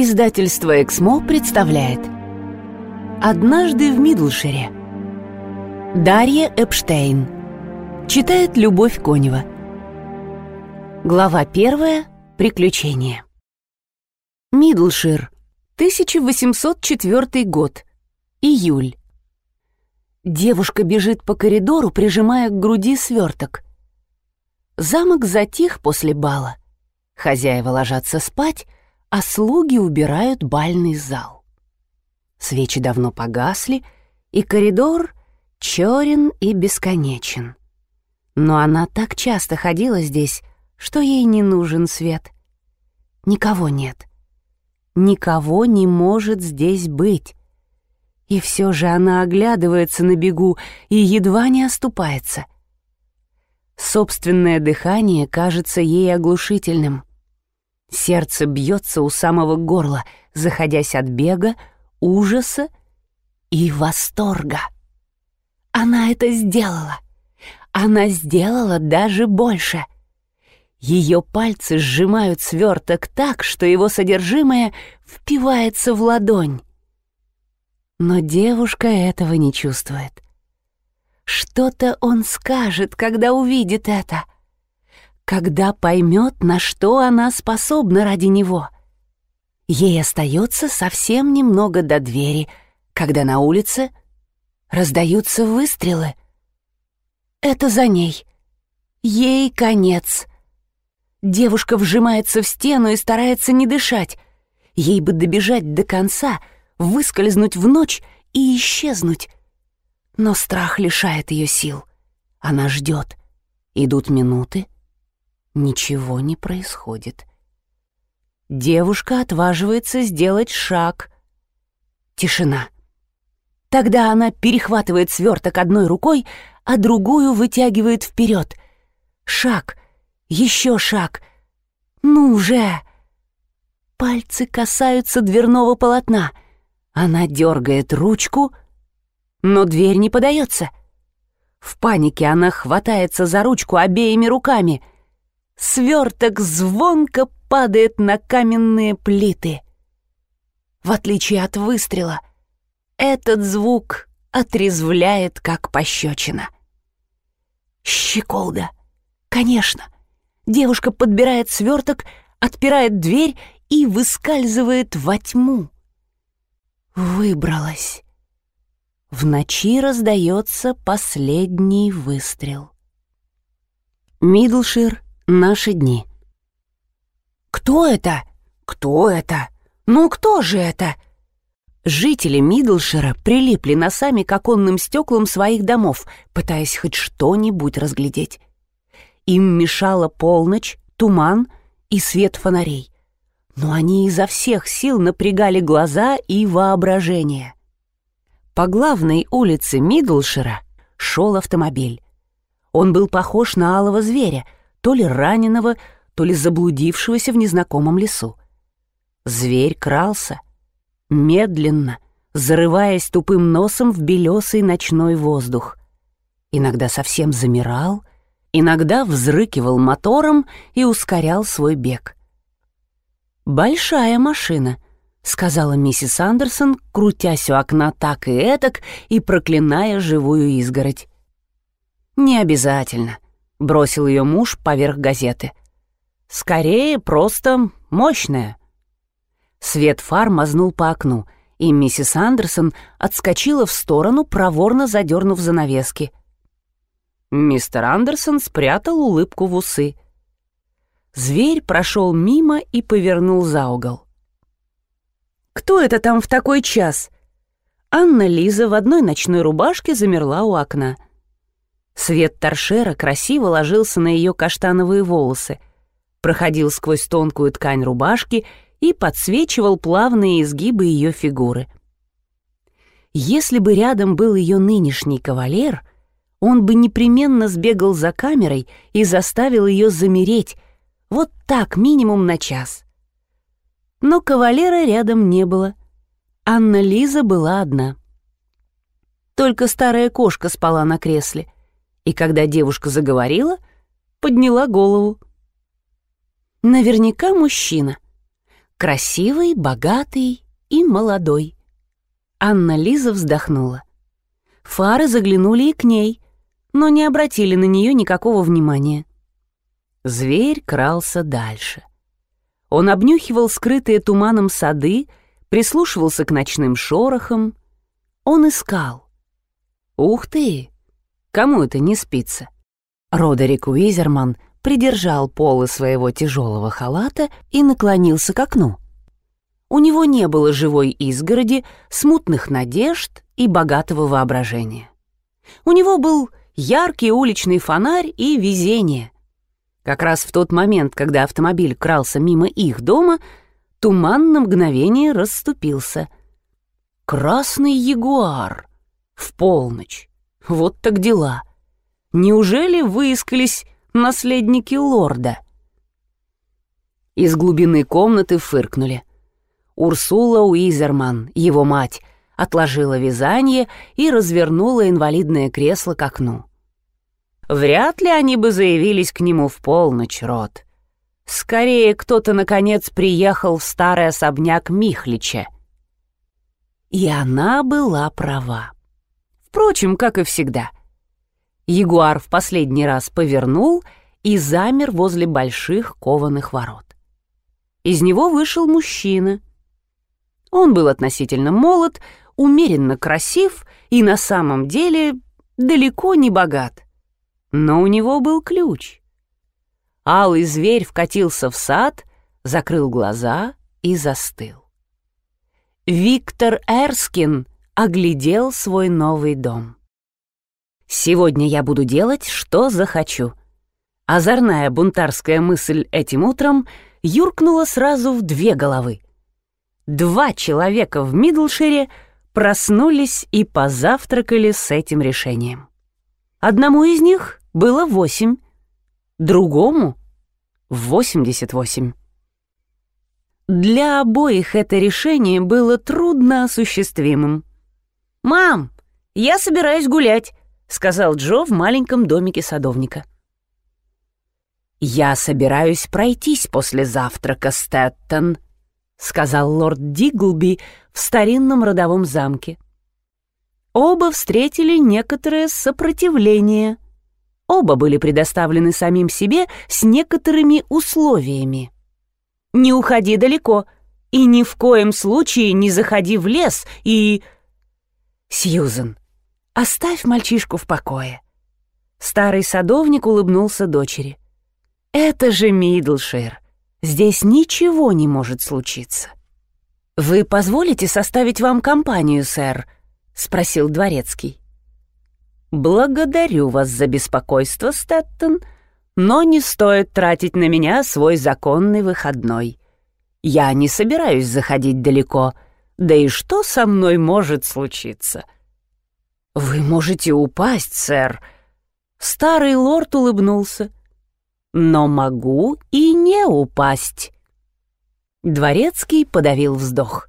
Издательство «Эксмо» представляет. «Однажды в Мидлшире» Дарья Эпштейн. Читает Любовь Конева. Глава первая. Приключения. Мидлшир. 1804 год. Июль. Девушка бежит по коридору, прижимая к груди сверток. Замок затих после бала. Хозяева ложатся спать, а слуги убирают бальный зал. Свечи давно погасли, и коридор черен и бесконечен. Но она так часто ходила здесь, что ей не нужен свет. Никого нет. Никого не может здесь быть. И все же она оглядывается на бегу и едва не оступается. Собственное дыхание кажется ей оглушительным. Сердце бьется у самого горла, заходясь от бега, ужаса и восторга. Она это сделала. Она сделала даже больше. Ее пальцы сжимают сверток так, что его содержимое впивается в ладонь. Но девушка этого не чувствует. Что-то он скажет, когда увидит это — когда поймет, на что она способна ради него. Ей остается совсем немного до двери, когда на улице раздаются выстрелы. Это за ней. Ей конец. Девушка вжимается в стену и старается не дышать. Ей бы добежать до конца, выскользнуть в ночь и исчезнуть. Но страх лишает ее сил. Она ждет. Идут минуты, Ничего не происходит. Девушка отваживается сделать шаг. Тишина. Тогда она перехватывает сверток одной рукой, а другую вытягивает вперед. Шаг, еще шаг. Ну уже! Пальцы касаются дверного полотна. Она дергает ручку, но дверь не подается. В панике она хватается за ручку обеими руками — сверток звонко падает на каменные плиты. В отличие от выстрела, этот звук отрезвляет, как пощечина. Щеколда. Конечно. Девушка подбирает сверток, отпирает дверь и выскальзывает во тьму. Выбралась. В ночи раздается последний выстрел. Мидлшир Наши дни. Кто это? Кто это? Ну кто же это? Жители Мидлшира прилипли носами к оконным стеклам своих домов, пытаясь хоть что-нибудь разглядеть. Им мешала полночь, туман и свет фонарей. Но они изо всех сил напрягали глаза и воображение. По главной улице Мидлшира шел автомобиль. Он был похож на алого зверя — то ли раненого, то ли заблудившегося в незнакомом лесу. Зверь крался, медленно, зарываясь тупым носом в белесый ночной воздух. Иногда совсем замирал, иногда взрыкивал мотором и ускорял свой бег. «Большая машина», — сказала миссис Андерсон, крутясь у окна так и этак и проклиная живую изгородь. «Не обязательно», — бросил ее муж поверх газеты. «Скорее, просто мощная». Свет фар мазнул по окну, и миссис Андерсон отскочила в сторону, проворно задернув занавески. Мистер Андерсон спрятал улыбку в усы. Зверь прошел мимо и повернул за угол. «Кто это там в такой час?» Анна Лиза в одной ночной рубашке замерла у окна — Свет торшера красиво ложился на ее каштановые волосы, проходил сквозь тонкую ткань рубашки и подсвечивал плавные изгибы ее фигуры. Если бы рядом был ее нынешний кавалер, он бы непременно сбегал за камерой и заставил ее замереть, вот так минимум на час. Но кавалера рядом не было. Анна Лиза была одна. Только старая кошка спала на кресле — и когда девушка заговорила, подняла голову. Наверняка мужчина. Красивый, богатый и молодой. Анна Лиза вздохнула. Фары заглянули и к ней, но не обратили на нее никакого внимания. Зверь крался дальше. Он обнюхивал скрытые туманом сады, прислушивался к ночным шорохам. Он искал. «Ух ты! Кому это не спится?» Родерик Уизерман придержал полы своего тяжелого халата и наклонился к окну. У него не было живой изгороди, смутных надежд и богатого воображения. У него был яркий уличный фонарь и везение. Как раз в тот момент, когда автомобиль крался мимо их дома, туман на мгновение расступился. «Красный ягуар! В полночь! Вот так дела! Неужели выискались наследники лорда?» Из глубины комнаты фыркнули. Урсула Уизерман, его мать, отложила вязание и развернула инвалидное кресло к окну. Вряд ли они бы заявились к нему в полночь, Рот. Скорее, кто-то, наконец, приехал в старый особняк Михлича. И она была права. Впрочем, как и всегда. Ягуар в последний раз повернул и замер возле больших кованых ворот. Из него вышел мужчина. Он был относительно молод, умеренно красив и на самом деле далеко не богат но у него был ключ. Алый зверь вкатился в сад, закрыл глаза и застыл. Виктор Эрскин оглядел свой новый дом. «Сегодня я буду делать, что захочу». Озорная бунтарская мысль этим утром юркнула сразу в две головы. Два человека в Мидлшире проснулись и позавтракали с этим решением. Одному из них было восемь, другому — восемьдесят восемь. Для обоих это решение было трудно осуществимым. «Мам, я собираюсь гулять», — сказал Джо в маленьком домике садовника. «Я собираюсь пройтись после завтрака, Стэттон», — сказал лорд Диглби в старинном родовом замке. Оба встретили некоторое сопротивление — Оба были предоставлены самим себе с некоторыми условиями. «Не уходи далеко и ни в коем случае не заходи в лес и...» «Сьюзен, оставь мальчишку в покое». Старый садовник улыбнулся дочери. «Это же Мидлшир. Здесь ничего не может случиться». «Вы позволите составить вам компанию, сэр?» — спросил дворецкий. «Благодарю вас за беспокойство, Стэттон, но не стоит тратить на меня свой законный выходной. Я не собираюсь заходить далеко, да и что со мной может случиться?» «Вы можете упасть, сэр». Старый лорд улыбнулся. «Но могу и не упасть». Дворецкий подавил вздох.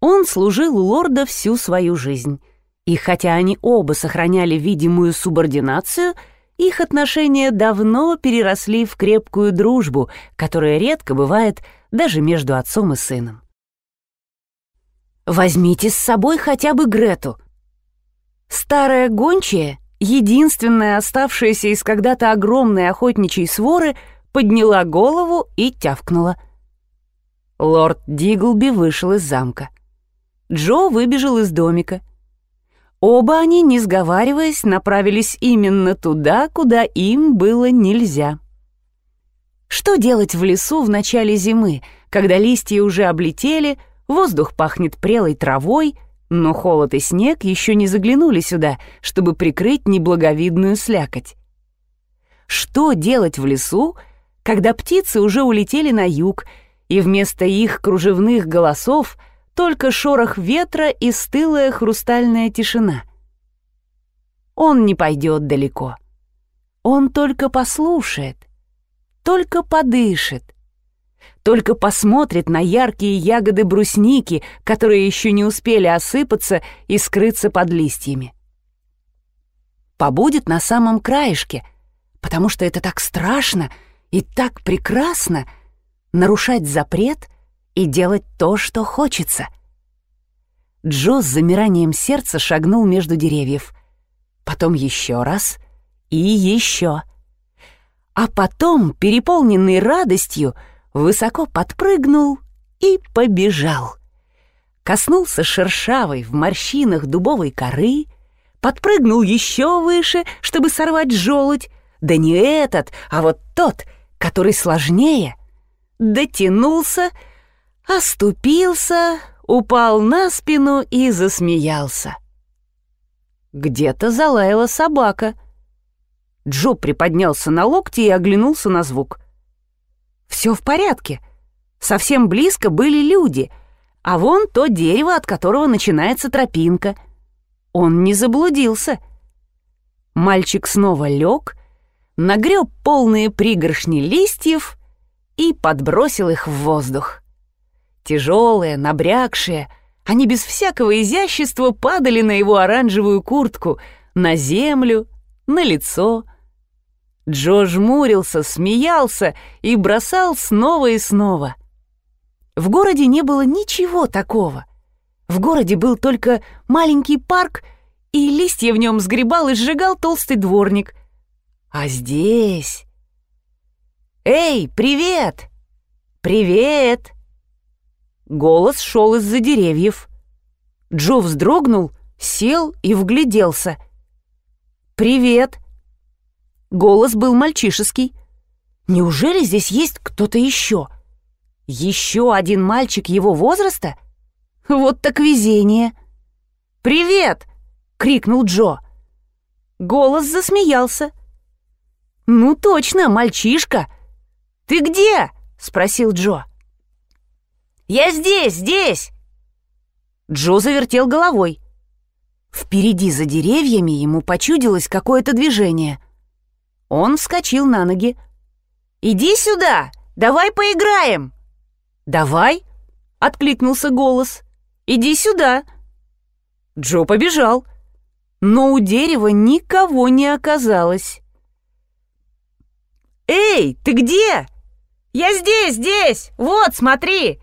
Он служил у лорда всю свою жизнь и хотя они оба сохраняли видимую субординацию, их отношения давно переросли в крепкую дружбу, которая редко бывает даже между отцом и сыном. «Возьмите с собой хотя бы Грету». Старая гончая, единственная оставшаяся из когда-то огромной охотничьей своры, подняла голову и тявкнула. Лорд Диглби вышел из замка. Джо выбежал из домика — Оба они, не сговариваясь, направились именно туда, куда им было нельзя. Что делать в лесу в начале зимы, когда листья уже облетели, воздух пахнет прелой травой, но холод и снег еще не заглянули сюда, чтобы прикрыть неблаговидную слякоть? Что делать в лесу, когда птицы уже улетели на юг, и вместо их кружевных голосов — только шорох ветра и стылая хрустальная тишина. Он не пойдет далеко. Он только послушает, только подышит, только посмотрит на яркие ягоды брусники, которые еще не успели осыпаться и скрыться под листьями. Побудет на самом краешке, потому что это так страшно и так прекрасно нарушать запрет — и делать то, что хочется. Джо с замиранием сердца шагнул между деревьев. Потом еще раз и еще. А потом, переполненный радостью, высоко подпрыгнул и побежал. Коснулся шершавой в морщинах дубовой коры, подпрыгнул еще выше, чтобы сорвать желудь, да не этот, а вот тот, который сложнее, дотянулся, оступился, упал на спину и засмеялся. Где-то залаяла собака. Джо приподнялся на локти и оглянулся на звук. Все в порядке. Совсем близко были люди, а вон то дерево, от которого начинается тропинка. Он не заблудился. Мальчик снова лег, нагреб полные пригоршни листьев и подбросил их в воздух. Тяжелые, набрякшие, они без всякого изящества падали на его оранжевую куртку, на землю, на лицо. Джо жмурился, смеялся и бросал снова и снова. В городе не было ничего такого. В городе был только маленький парк, и листья в нем сгребал и сжигал толстый дворник. А здесь... «Эй, привет! Привет!» Голос шел из-за деревьев. Джо вздрогнул, сел и вгляделся. «Привет!» Голос был мальчишеский. «Неужели здесь есть кто-то еще?» Еще один мальчик его возраста? Вот так везение. «Привет!» — крикнул Джо. Голос засмеялся. «Ну точно, мальчишка!» «Ты где?» — спросил Джо. «Я здесь, здесь!» Джо завертел головой. Впереди за деревьями ему почудилось какое-то движение. Он вскочил на ноги. «Иди сюда! Давай поиграем!» «Давай!» — откликнулся голос. «Иди сюда!» Джо побежал, но у дерева никого не оказалось. «Эй, ты где?» «Я здесь, здесь! Вот, смотри!»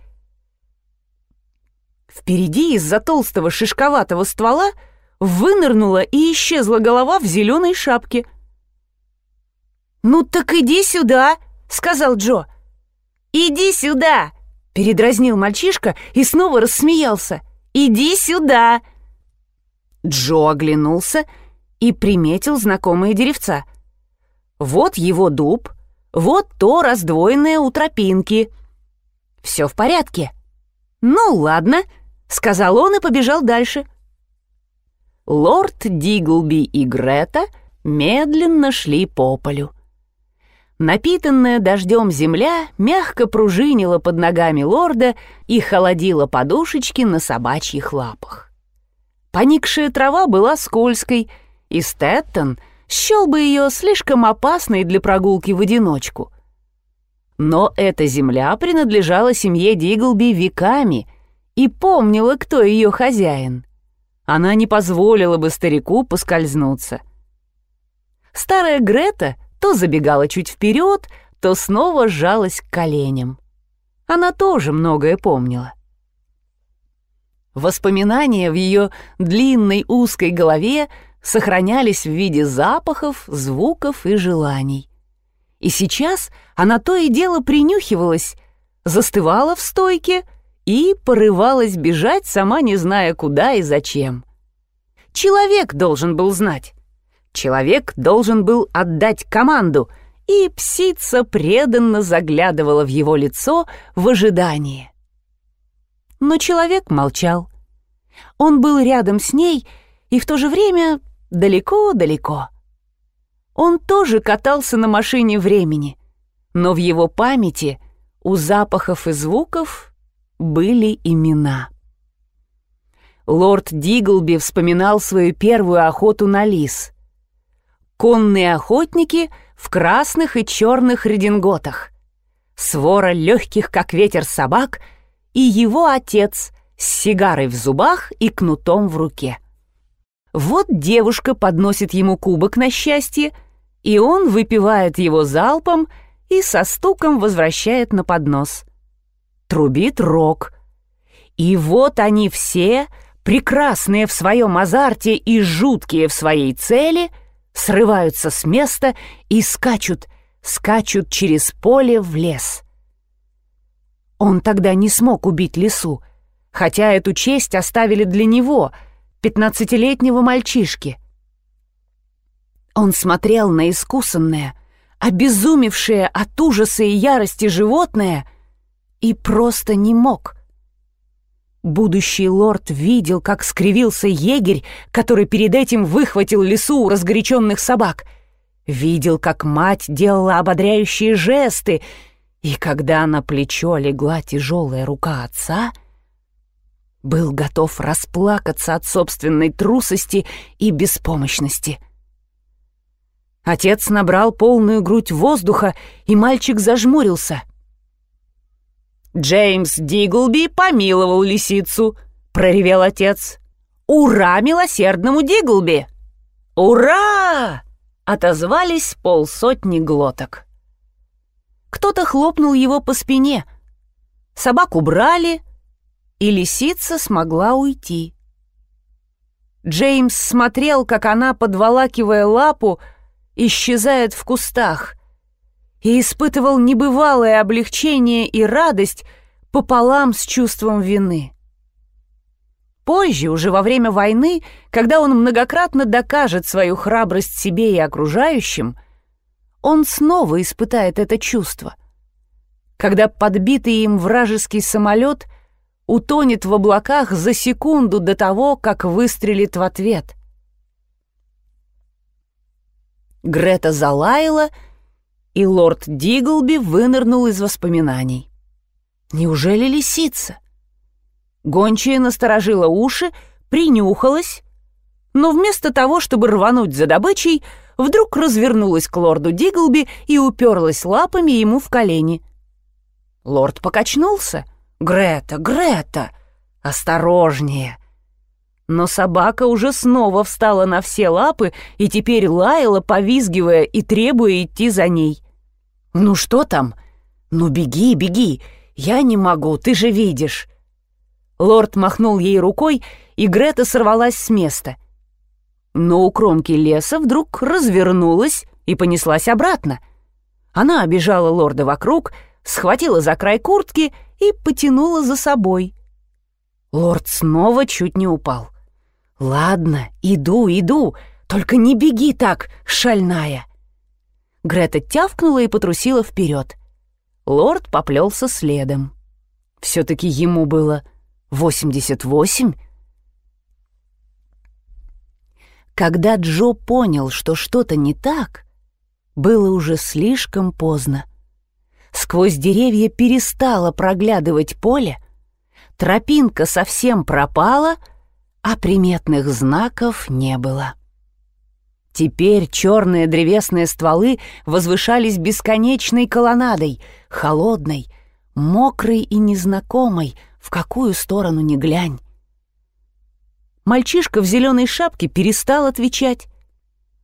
Впереди из-за толстого шишковатого ствола вынырнула и исчезла голова в зеленой шапке. «Ну так иди сюда!» — сказал Джо. «Иди сюда!» Передразнил мальчишка и снова рассмеялся. «Иди сюда!» Джо оглянулся и приметил знакомые деревца. Вот его дуб, вот то раздвоенное у тропинки. Все в порядке. «Ну, ладно», — сказал он и побежал дальше. Лорд Диглби и Грета медленно шли по полю. Напитанная дождем земля мягко пружинила под ногами лорда и холодила подушечки на собачьих лапах. Поникшая трава была скользкой, и Стэттон счел бы ее слишком опасной для прогулки в одиночку. Но эта земля принадлежала семье Диглби веками и помнила, кто ее хозяин. Она не позволила бы старику поскользнуться. Старая Грета — то забегала чуть вперед, то снова сжалась к коленям. Она тоже многое помнила. Воспоминания в ее длинной узкой голове сохранялись в виде запахов, звуков и желаний. И сейчас она то и дело принюхивалась, застывала в стойке и порывалась бежать, сама не зная куда и зачем. Человек должен был знать. Человек должен был отдать команду, и псица преданно заглядывала в его лицо в ожидании. Но человек молчал. Он был рядом с ней и в то же время далеко-далеко. Он тоже катался на машине времени, но в его памяти у запахов и звуков были имена. Лорд Диглби вспоминал свою первую охоту на лис — конные охотники в красных и черных рединготах, свора легких, как ветер собак, и его отец с сигарой в зубах и кнутом в руке. Вот девушка подносит ему кубок на счастье, и он выпивает его залпом и со стуком возвращает на поднос. трубит рог. И вот они все, прекрасные в своем азарте и жуткие в своей цели, срываются с места и скачут, скачут через поле в лес. Он тогда не смог убить лису, хотя эту честь оставили для него, пятнадцатилетнего мальчишки. Он смотрел на искусанное, обезумевшее от ужаса и ярости животное и просто не мог. Будущий лорд видел, как скривился егерь, который перед этим выхватил лесу у разгоряченных собак. Видел, как мать делала ободряющие жесты, и когда на плечо легла тяжелая рука отца, был готов расплакаться от собственной трусости и беспомощности. Отец набрал полную грудь воздуха, и мальчик зажмурился. «Джеймс Диглби помиловал лисицу», — проревел отец. «Ура милосердному Диглби!» «Ура!» — отозвались полсотни глоток. Кто-то хлопнул его по спине. Собаку брали, и лисица смогла уйти. Джеймс смотрел, как она, подволакивая лапу, исчезает в кустах, и испытывал небывалое облегчение и радость пополам с чувством вины. Позже, уже во время войны, когда он многократно докажет свою храбрость себе и окружающим, он снова испытает это чувство. Когда подбитый им вражеский самолет утонет в облаках за секунду до того, как выстрелит в ответ. Грета залаяла, и лорд Диглби вынырнул из воспоминаний. Неужели лисица? Гончая насторожила уши, принюхалась, но вместо того, чтобы рвануть за добычей, вдруг развернулась к лорду Диглби и уперлась лапами ему в колени. Лорд покачнулся. «Грета, Грета! Осторожнее!» Но собака уже снова встала на все лапы и теперь лаяла, повизгивая и требуя идти за ней. «Ну что там? Ну беги, беги! Я не могу, ты же видишь!» Лорд махнул ей рукой, и Грета сорвалась с места — но у кромки леса вдруг развернулась и понеслась обратно. Она обижала лорда вокруг, схватила за край куртки и потянула за собой. Лорд снова чуть не упал. «Ладно, иду, иду, только не беги так, шальная!» Грета тявкнула и потрусила вперед. Лорд поплелся следом. Все-таки ему было восемьдесят восемь. Когда Джо понял, что что-то не так, было уже слишком поздно. Сквозь деревья перестало проглядывать поле, тропинка совсем пропала, а приметных знаков не было. Теперь черные древесные стволы возвышались бесконечной колоннадой, холодной, мокрой и незнакомой, в какую сторону ни глянь. Мальчишка в зеленой шапке перестал отвечать.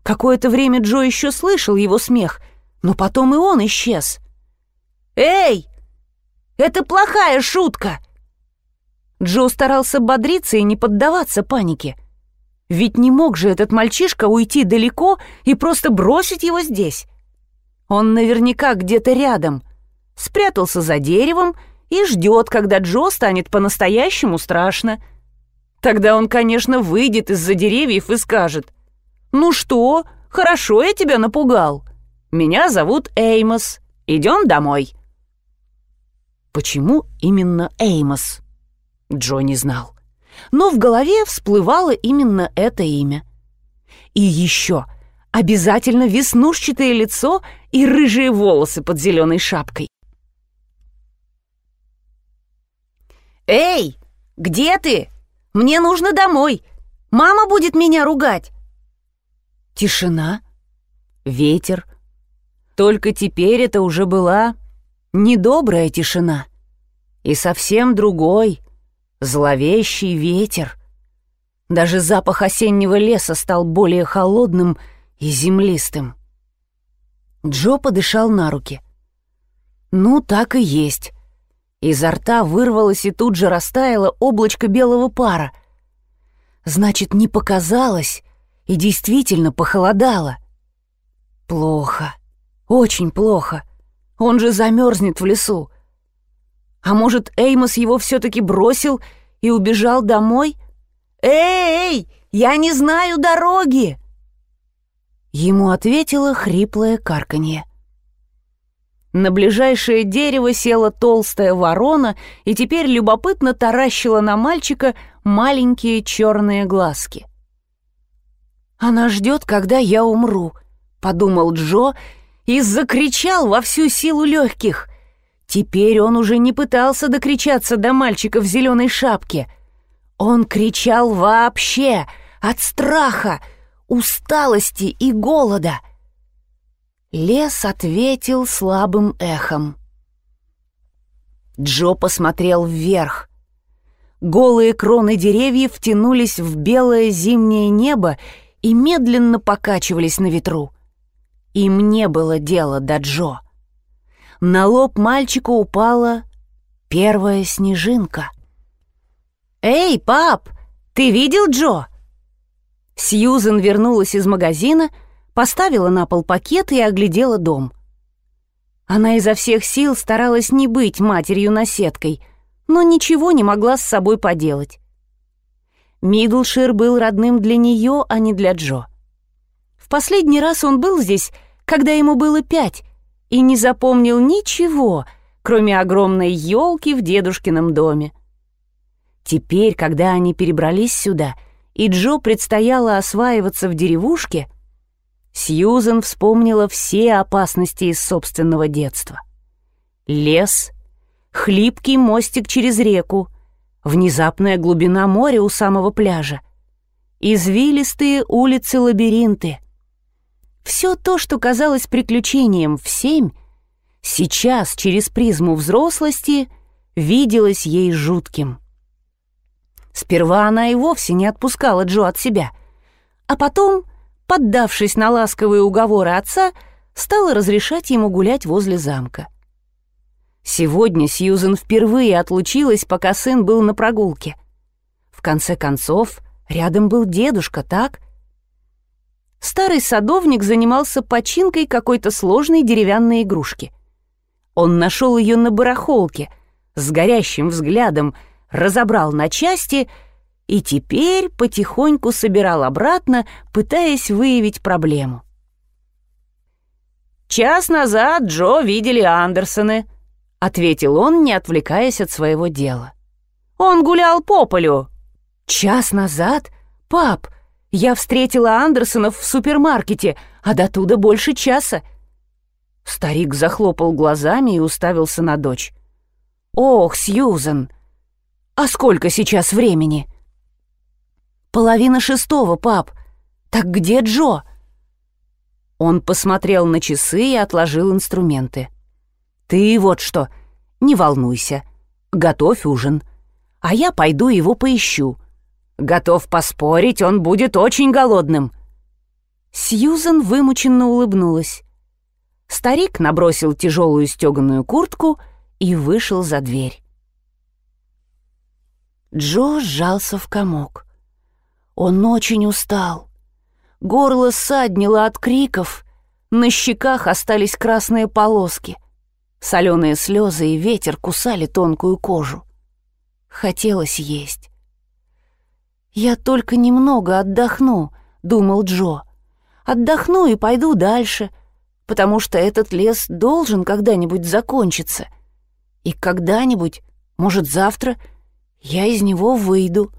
Какое-то время Джо еще слышал его смех, но потом и он исчез. «Эй! Это плохая шутка!» Джо старался бодриться и не поддаваться панике. Ведь не мог же этот мальчишка уйти далеко и просто бросить его здесь. Он наверняка где-то рядом, спрятался за деревом и ждет, когда Джо станет по-настоящему страшно — Тогда он, конечно, выйдет из-за деревьев и скажет, «Ну что, хорошо я тебя напугал. Меня зовут Эймос. Идем домой». Почему именно Эймос? Джо не знал. Но в голове всплывало именно это имя. И еще обязательно веснушчатое лицо и рыжие волосы под зеленой шапкой. «Эй, где ты?» Мне нужно домой. Мама будет меня ругать. Тишина, ветер. Только теперь это уже была недобрая тишина. И совсем другой, зловещий ветер. Даже запах осеннего леса стал более холодным и землистым. Джо подышал на руки. «Ну, так и есть. Изо рта вырвалось и тут же растаяло облачко белого пара. Значит, не показалось и действительно похолодало. Плохо, очень плохо. Он же замерзнет в лесу. А может, Эймос его все-таки бросил и убежал домой? «Эй, я не знаю дороги!» Ему ответило хриплое карканье. На ближайшее дерево села толстая ворона и теперь любопытно таращила на мальчика маленькие черные глазки. «Она ждет, когда я умру», — подумал Джо и закричал во всю силу легких. Теперь он уже не пытался докричаться до мальчика в зеленой шапке. Он кричал вообще от страха, усталости и голода. Лес ответил слабым эхом. Джо посмотрел вверх. Голые кроны деревьев тянулись в белое зимнее небо и медленно покачивались на ветру. Им не было дела до Джо. На лоб мальчика упала первая снежинка. «Эй, пап, ты видел Джо?» Сьюзен вернулась из магазина, поставила на пол пакет и оглядела дом. Она изо всех сил старалась не быть матерью-наседкой, но ничего не могла с собой поделать. Мидлшир был родным для нее, а не для Джо. В последний раз он был здесь, когда ему было пять, и не запомнил ничего, кроме огромной елки в дедушкином доме. Теперь, когда они перебрались сюда — и Джо предстояло осваиваться в деревушке, Сьюзен вспомнила все опасности из собственного детства. Лес, хлипкий мостик через реку, внезапная глубина моря у самого пляжа, извилистые улицы-лабиринты. Все то, что казалось приключением в семь, сейчас через призму взрослости виделось ей жутким. Сперва она и вовсе не отпускала Джо от себя, а потом, поддавшись на ласковые уговоры отца, стала разрешать ему гулять возле замка. Сегодня Сьюзен впервые отлучилась, пока сын был на прогулке. В конце концов, рядом был дедушка, так? Старый садовник занимался починкой какой-то сложной деревянной игрушки. Он нашел ее на барахолке, с горящим взглядом — разобрал на части и теперь потихоньку собирал обратно, пытаясь выявить проблему. «Час назад Джо видели Андерсоны», — ответил он, не отвлекаясь от своего дела. «Он гулял по полю». «Час назад? Пап, я встретила Андерсонов в супермаркете, а до туда больше часа». Старик захлопал глазами и уставился на дочь. «Ох, Сьюзен, «А сколько сейчас времени?» «Половина шестого, пап. Так где Джо?» Он посмотрел на часы и отложил инструменты. «Ты вот что, не волнуйся. Готовь ужин. А я пойду его поищу. Готов поспорить, он будет очень голодным». Сьюзен вымученно улыбнулась. Старик набросил тяжелую стеганую куртку и вышел за дверь. Джо сжался в комок. Он очень устал. Горло саднило от криков, на щеках остались красные полоски. Соленые слезы и ветер кусали тонкую кожу. Хотелось есть. «Я только немного отдохну», — думал Джо. «Отдохну и пойду дальше, потому что этот лес должен когда-нибудь закончиться. И когда-нибудь, может, завтра — я из него выйду.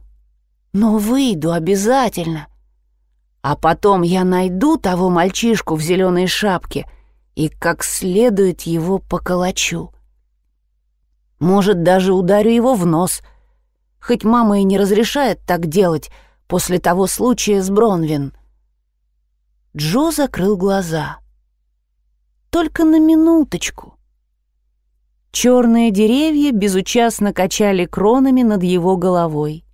Но выйду обязательно. А потом я найду того мальчишку в зеленой шапке и как следует его поколочу. Может, даже ударю его в нос. Хоть мама и не разрешает так делать после того случая с Бронвин. Джо закрыл глаза. Только на минуточку. Черные деревья безучастно качали кронами над его головой.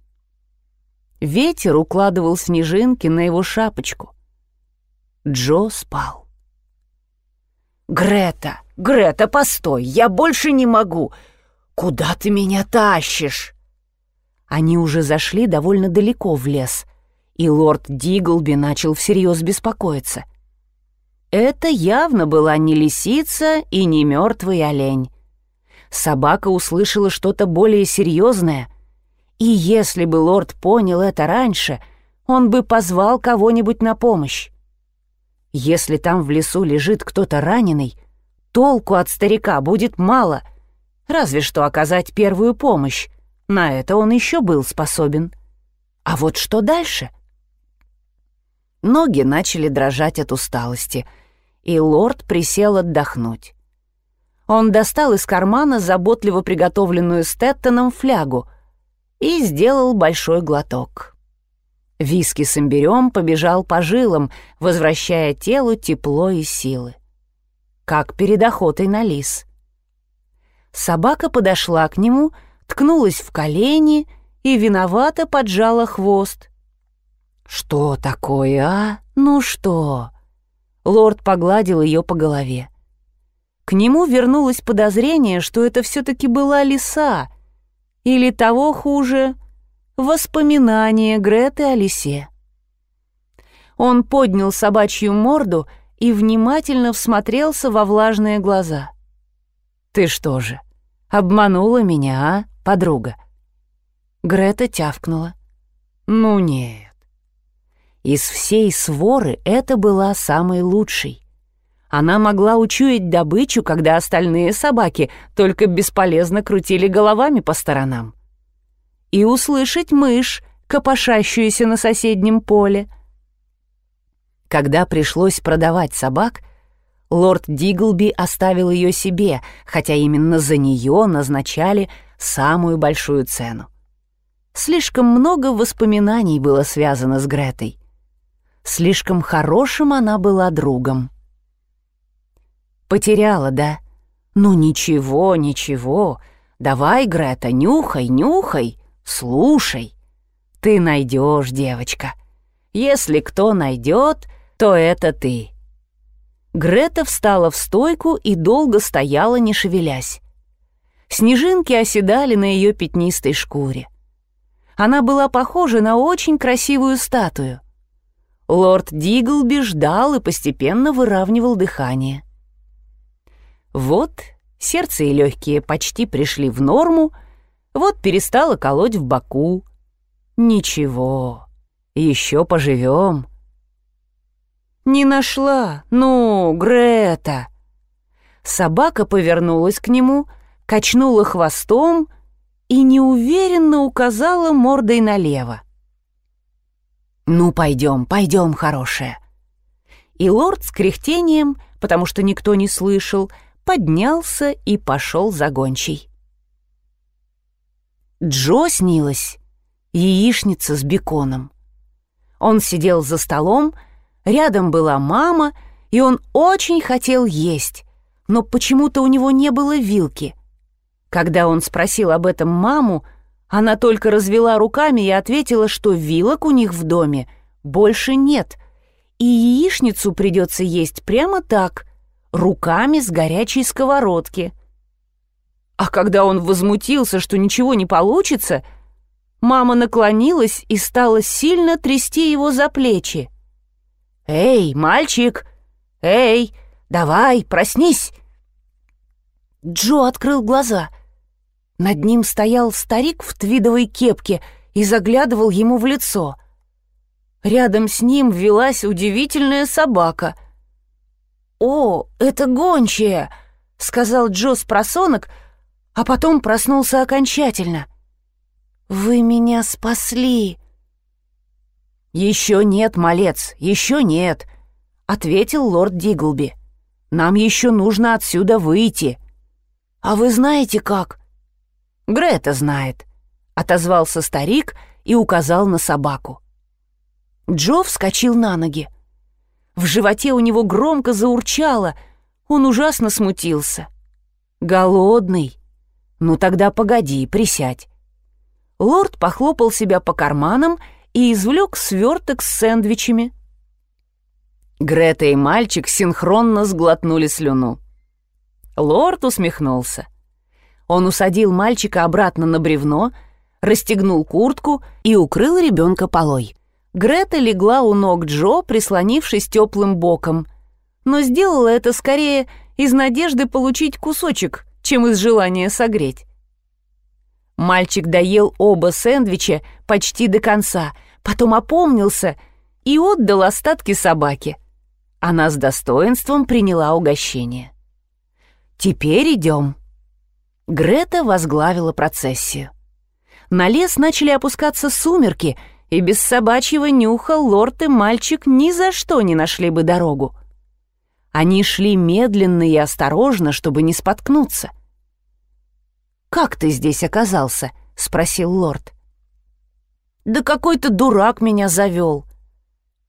Ветер укладывал снежинки на его шапочку. Джо спал. «Грета! Грета, постой! Я больше не могу! «Куда ты меня тащишь?» Они уже зашли довольно далеко в лес, и лорд Диглби начал всерьез беспокоиться. Это явно была не лисица и не мертвый олень. Собака услышала что-то более серьезное, и если бы лорд понял это раньше, он бы позвал кого-нибудь на помощь. Если там в лесу лежит кто-то раненый, толку от старика будет мало, разве что оказать первую помощь. На это он еще был способен. А вот что дальше? Ноги начали дрожать от усталости — и лорд присел отдохнуть. Он достал из кармана заботливо приготовленную Стэттоном флягу и сделал большой глоток. Виски с имбирем побежал по жилам, возвращая телу тепло и силы. Как перед охотой на лис. Собака подошла к нему, ткнулась в колени и виновато поджала хвост. «Что такое, а? Ну что?» Лорд погладил ее по голове. К нему вернулось подозрение, что это все-таки была лиса, или того хуже — воспоминание Греты о лисе. Он поднял собачью морду и внимательно всмотрелся во влажные глаза. «Ты что же, обманула меня, а, подруга?» Грета тявкнула. «Ну нет, из всей своры это была самой лучшей. Она могла учуять добычу, когда остальные собаки только бесполезно крутили головами по сторонам. И услышать мышь, копошащуюся на соседнем поле. Когда пришлось продавать собак, лорд Диглби оставил ее себе, хотя именно за нее назначали самую большую цену. Слишком много воспоминаний было связано с Гретой. Слишком хорошим она была другом. Потеряла, да? Ну ничего, ничего. Давай, Грета, нюхай, нюхай, слушай. Ты найдешь, девочка. Если кто найдет, то это ты. Грета встала в стойку и долго стояла, не шевелясь. Снежинки оседали на ее пятнистой шкуре. Она была похожа на очень красивую статую — Лорд Диглби ждал и постепенно выравнивал дыхание. Вот сердце и легкие почти пришли в норму, вот перестало колоть в боку. Ничего, еще поживем. Не нашла, ну, Грета. Собака повернулась к нему, качнула хвостом и неуверенно указала мордой налево. «Ну, пойдем, пойдем, хорошая». И лорд с кряхтением, потому что никто не слышал, поднялся и пошел за гончей. Джо снилась яичница с беконом. Он сидел за столом, рядом была мама, и он очень хотел есть, но почему-то у него не было вилки. Когда он спросил об этом маму, она только развела руками и ответила, что вилок у них в доме больше нет, и яичницу придется есть прямо так, руками с горячей сковородки. А когда он возмутился, что ничего не получится, мама наклонилась и стала сильно трясти его за плечи. «Эй, мальчик! Эй, давай, проснись!» Джо открыл глаза — над ним стоял старик в твидовой кепке и заглядывал ему в лицо. Рядом с ним велась удивительная собака. «О, это гончая!» — сказал Джо с просонок, а потом проснулся окончательно. «Вы меня спасли!» «Еще нет, малец, еще нет», — ответил лорд Диглби. «Нам еще нужно отсюда выйти». «А вы знаете как?» Грета знает», — отозвался старик и указал на собаку. Джо вскочил на ноги. В животе у него громко заурчало, он ужасно смутился. «Голодный? Ну тогда погоди, присядь». Лорд похлопал себя по карманам и извлек сверток с сэндвичами. Грета и мальчик синхронно сглотнули слюну. Лорд усмехнулся. Он усадил мальчика обратно на бревно, расстегнул куртку и укрыл ребенка полой. Грета легла у ног Джо, прислонившись теплым боком, но сделала это скорее из надежды получить кусочек, чем из желания согреть. Мальчик доел оба сэндвича почти до конца, потом опомнился и отдал остатки собаке. Она с достоинством приняла угощение. «Теперь идем». Грета возглавила процессию. На лес начали опускаться сумерки, и без собачьего нюха лорд и мальчик ни за что не нашли бы дорогу. Они шли медленно и осторожно, чтобы не споткнуться. «Как ты здесь оказался?» — спросил лорд. «Да какой-то дурак меня завел».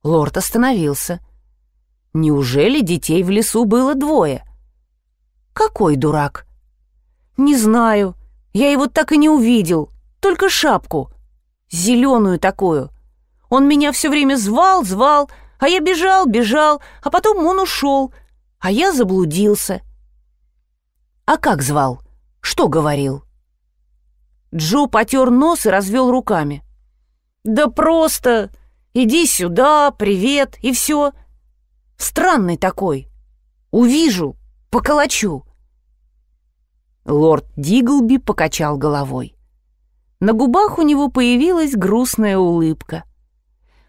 Лорд остановился. «Неужели детей в лесу было двое?» «Какой дурак?» «Не знаю. Я его так и не увидел. Только шапку. Зеленую такую. Он меня все время звал, звал, а я бежал, бежал, а потом он ушел, а я заблудился». «А как звал? Что говорил?» Джо потер нос и развел руками. «Да просто иди сюда, привет, и все. Странный такой. Увижу, поколочу». Лорд Диглби покачал головой. На губах у него появилась грустная улыбка.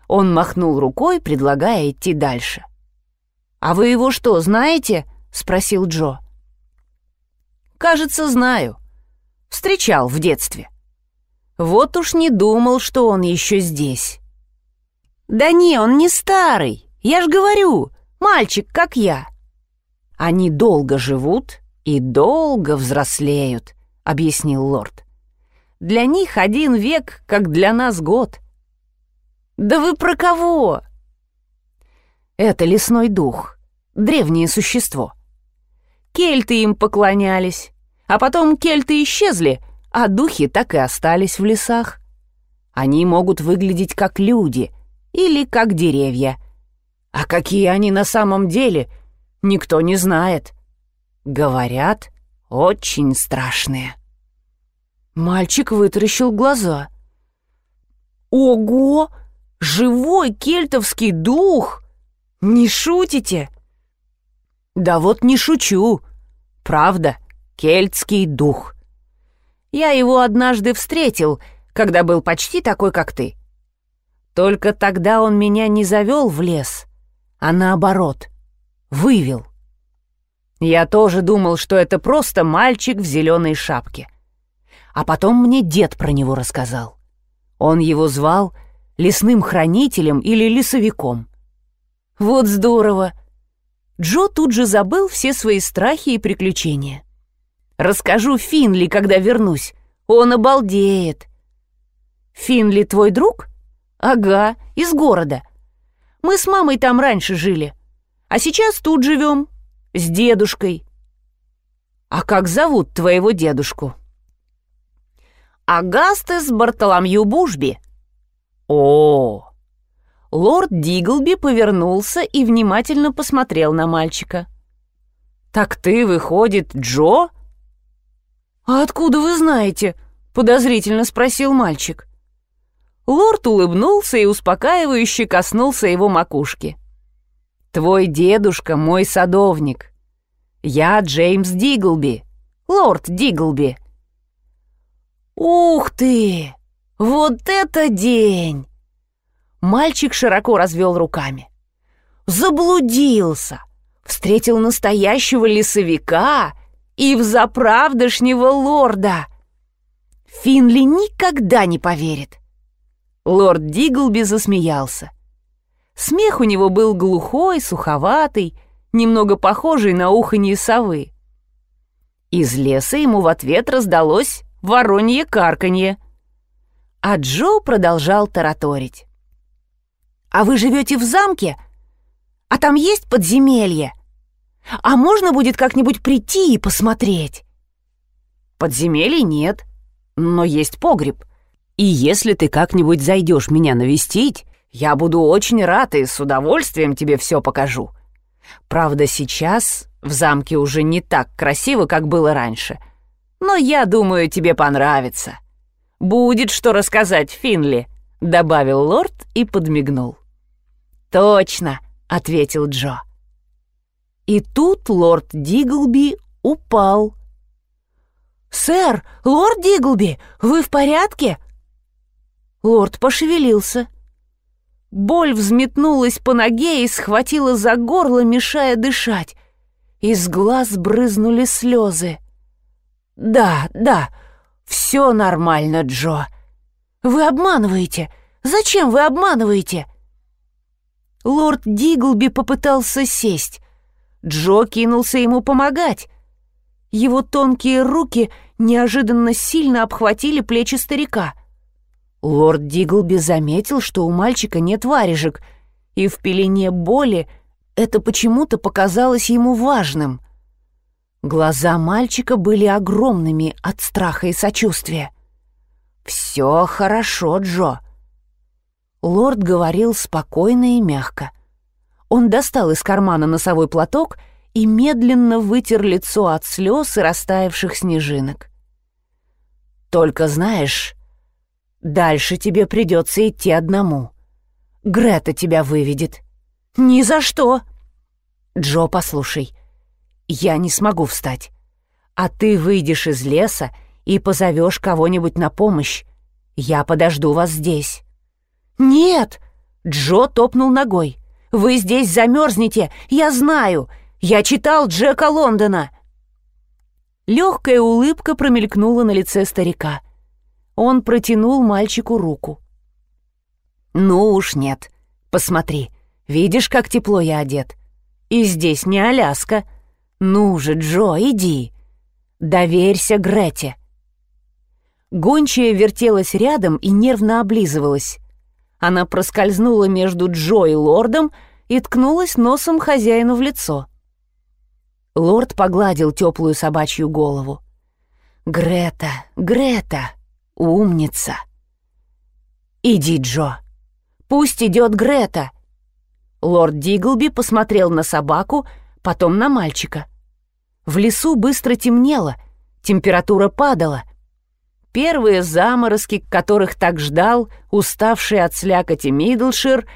Он махнул рукой, предлагая идти дальше. «А вы его что, знаете?» — спросил Джо. «Кажется, знаю. Встречал в детстве. Вот уж не думал, что он еще здесь». «Да не, он не старый. Я ж говорю, мальчик, как я». Они долго живут и долго взрослеют», — объяснил лорд. «Для них один век, как для нас год». «Да вы про кого?» «Это лесной дух, древнее существо. Кельты им поклонялись, а потом кельты исчезли, а духи так и остались в лесах. Они могут выглядеть как люди или как деревья. А какие они на самом деле, никто не знает». Говорят, очень страшные. Мальчик вытаращил глаза. «Ого! Живой кельтовский дух! Не шутите?» «Да вот не шучу. Правда, кельтский дух. Я его однажды встретил, когда был почти такой, как ты. Только тогда он меня не завел в лес, а наоборот, вывел. Я тоже думал, что это просто мальчик в зеленой шапке. А потом мне дед про него рассказал. Он его звал лесным хранителем или лесовиком. Вот здорово! Джо тут же забыл все свои страхи и приключения. Расскажу Финли, когда вернусь. Он обалдеет. Финли твой друг? Ага, из города. Мы с мамой там раньше жили. А сейчас тут живем, с дедушкой. А как зовут твоего дедушку? Агастес Бартоломью Бушби. О, Лорд Диглби повернулся и внимательно посмотрел на мальчика. «Так ты, выходит, Джо?» «А откуда вы знаете?» — подозрительно спросил мальчик. Лорд улыбнулся и успокаивающе коснулся его макушки. Твой дедушка мой садовник. Я Джеймс Диглби, лорд Диглби. Ух ты! Вот это день! Мальчик широко развел руками. Заблудился, встретил настоящего лесовика и взаправдошнего лорда. Финли никогда не поверит. Лорд Диглби засмеялся. Смех у него был глухой, суховатый, немного похожий на уханье совы. Из леса ему в ответ раздалось воронье карканье. А Джо продолжал тараторить. «А вы живете в замке? А там есть подземелье? А можно будет как-нибудь прийти и посмотреть?» «Подземелий нет, но есть погреб. И если ты как-нибудь зайдешь меня навестить, я буду очень рад и с удовольствием тебе все покажу. Правда, сейчас в замке уже не так красиво, как было раньше. Но я думаю, тебе понравится. Будет что рассказать Финли», — добавил лорд и подмигнул. «Точно», — ответил Джо. И тут лорд Диглби упал. «Сэр, лорд Диглби, вы в порядке?» Лорд пошевелился. Боль взметнулась по ноге и схватила за горло, мешая дышать. Из глаз брызнули слезы. «Да, да, все нормально, Джо. Вы обманываете. Зачем вы обманываете?» Лорд Диглби попытался сесть. Джо кинулся ему помогать. Его тонкие руки неожиданно сильно обхватили плечи старика. Лорд Диглби заметил, что у мальчика нет варежек, и в пелене боли это почему-то показалось ему важным. Глаза мальчика были огромными от страха и сочувствия. «Все хорошо, Джо», Лорд говорил спокойно и мягко. Он достал из кармана носовой платок и медленно вытер лицо от слез и растаявших снежинок. «Только знаешь, дальше тебе придется идти одному. Грета тебя выведет». «Ни за что!» «Джо, послушай, я не смогу встать, а ты выйдешь из леса и позовешь кого-нибудь на помощь. Я подожду вас здесь». «Нет!» — Джо топнул ногой. «Вы здесь замерзнете, я знаю! Я читал Джека Лондона!» Легкая улыбка промелькнула на лице старика. Он протянул мальчику руку. «Ну уж нет. Посмотри, видишь, как тепло я одет? И здесь не Аляска. Ну же, Джо, иди. Доверься Грете». Гончая вертелась рядом и нервно облизывалась. Она проскользнула между Джо и лордом и ткнулась носом хозяину в лицо. Лорд погладил теплую собачью голову. «Грета, Грета, умница!» «Иди, Джо, пусть идет Грета!» Лорд Диглби посмотрел на собаку, потом на мальчика. В лесу быстро темнело, температура падала — Первые заморозки, которых так ждал, уставший от слякоти Мидлшир,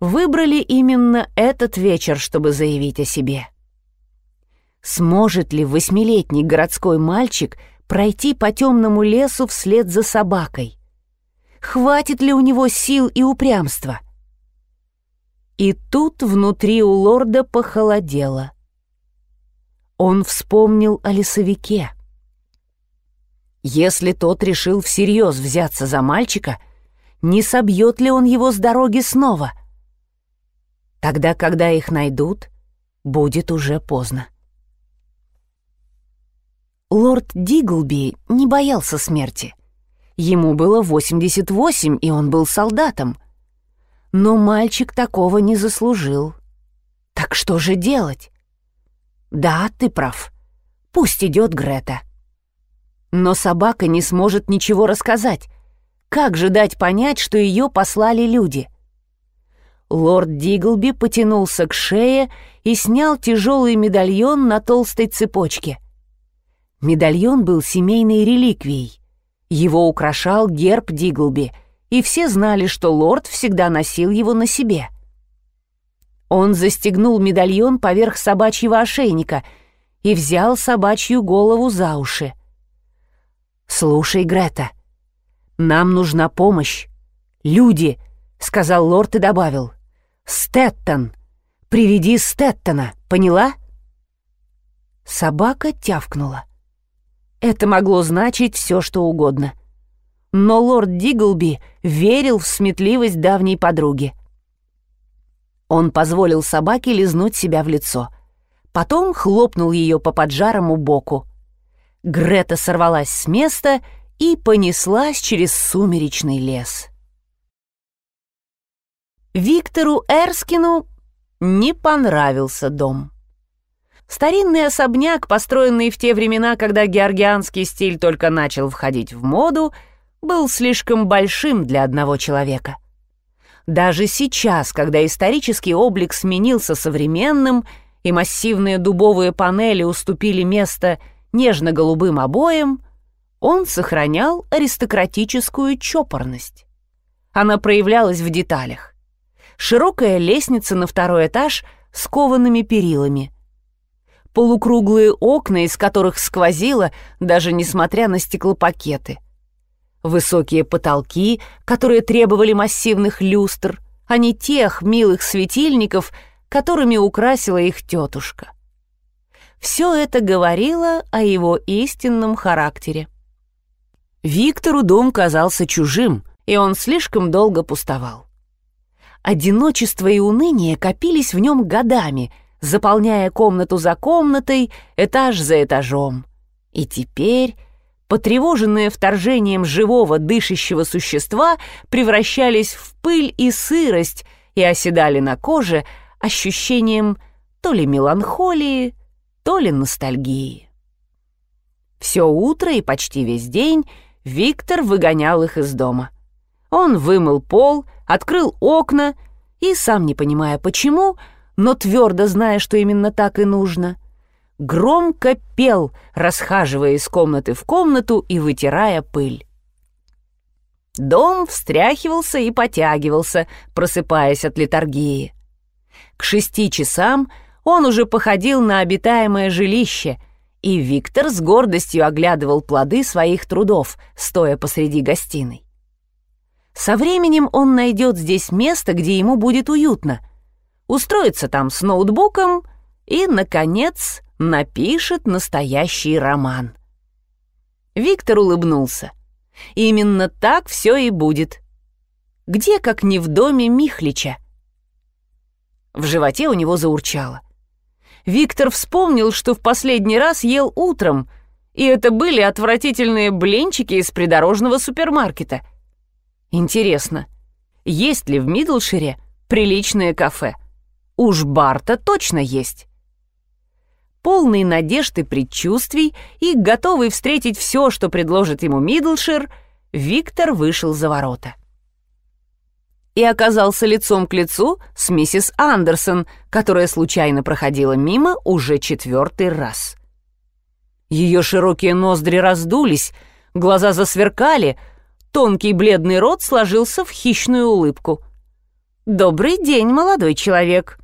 выбрали именно этот вечер, чтобы заявить о себе. Сможет ли восьмилетний городской мальчик пройти по темному лесу вслед за собакой? Хватит ли у него сил и упрямства? И тут внутри у лорда похолодело. Он вспомнил о лесовике — если тот решил всерьез взяться за мальчика, не собьет ли он его с дороги снова? Тогда, когда их найдут, будет уже поздно. Лорд Диглби не боялся смерти. Ему было 88, и он был солдатом. Но мальчик такого не заслужил. Так что же делать? Да, ты прав. Пусть идет Грета. Но собака не сможет ничего рассказать. Как же дать понять, что ее послали люди? Лорд Диглби потянулся к шее и снял тяжелый медальон на толстой цепочке. Медальон был семейной реликвией. Его украшал герб Диглби, и все знали, что лорд всегда носил его на себе. Он застегнул медальон поверх собачьего ошейника и взял собачью голову за уши. «Слушай, Грета, нам нужна помощь. Люди», — сказал лорд и добавил. «Стэттон. Приведи Стэттона, поняла?» Собака тявкнула. Это могло значить все, что угодно. Но лорд Диглби верил в сметливость давней подруги. Он позволил собаке лизнуть себя в лицо. Потом хлопнул ее по поджарому боку. Грета сорвалась с места и понеслась через сумеречный лес. Виктору Эрскину не понравился дом. Старинный особняк, построенный в те времена, когда георгианский стиль только начал входить в моду, был слишком большим для одного человека. Даже сейчас, когда исторический облик сменился современным, и массивные дубовые панели уступили место нежно-голубым обоям, он сохранял аристократическую чопорность. Она проявлялась в деталях. Широкая лестница на второй этаж с коваными перилами. Полукруглые окна, из которых сквозило, даже несмотря на стеклопакеты. Высокие потолки, которые требовали массивных люстр, а не тех милых светильников, которыми украсила их тетушка. Все это говорило о его истинном характере. Виктору дом казался чужим, и он слишком долго пустовал. Одиночество и уныние копились в нем годами, заполняя комнату за комнатой, этаж за этажом. И теперь, потревоженные вторжением живого дышащего существа, превращались в пыль и сырость и оседали на коже ощущением то ли меланхолии, то ли ностальгии. Все утро и почти весь день Виктор выгонял их из дома. Он вымыл пол, открыл окна и, сам не понимая почему, но твердо зная, что именно так и нужно, громко пел, расхаживая из комнаты в комнату и вытирая пыль. Дом встряхивался и потягивался, просыпаясь от литургии. К шести часам он уже походил на обитаемое жилище, и Виктор с гордостью оглядывал плоды своих трудов, стоя посреди гостиной. Со временем он найдет здесь место, где ему будет уютно, устроится там с ноутбуком и, наконец, напишет настоящий роман. Виктор улыбнулся. Именно так все и будет. Где, как не в доме Михлича? В животе у него заурчало. Виктор вспомнил, что в последний раз ел утром, и это были отвратительные блинчики из придорожного супермаркета — Интересно, есть ли в Мидлшире приличное кафе? Уж бар-то точно есть. Полный надежд и предчувствий и готовый встретить все, что предложит ему Мидлшир, Виктор вышел за ворота. И оказался лицом к лицу с миссис Андерсон, которая случайно проходила мимо уже четвертый раз. Ее широкие ноздри раздулись, глаза засверкали — Тонкий бледный рот сложился в хищную улыбку. «Добрый день, молодой человек.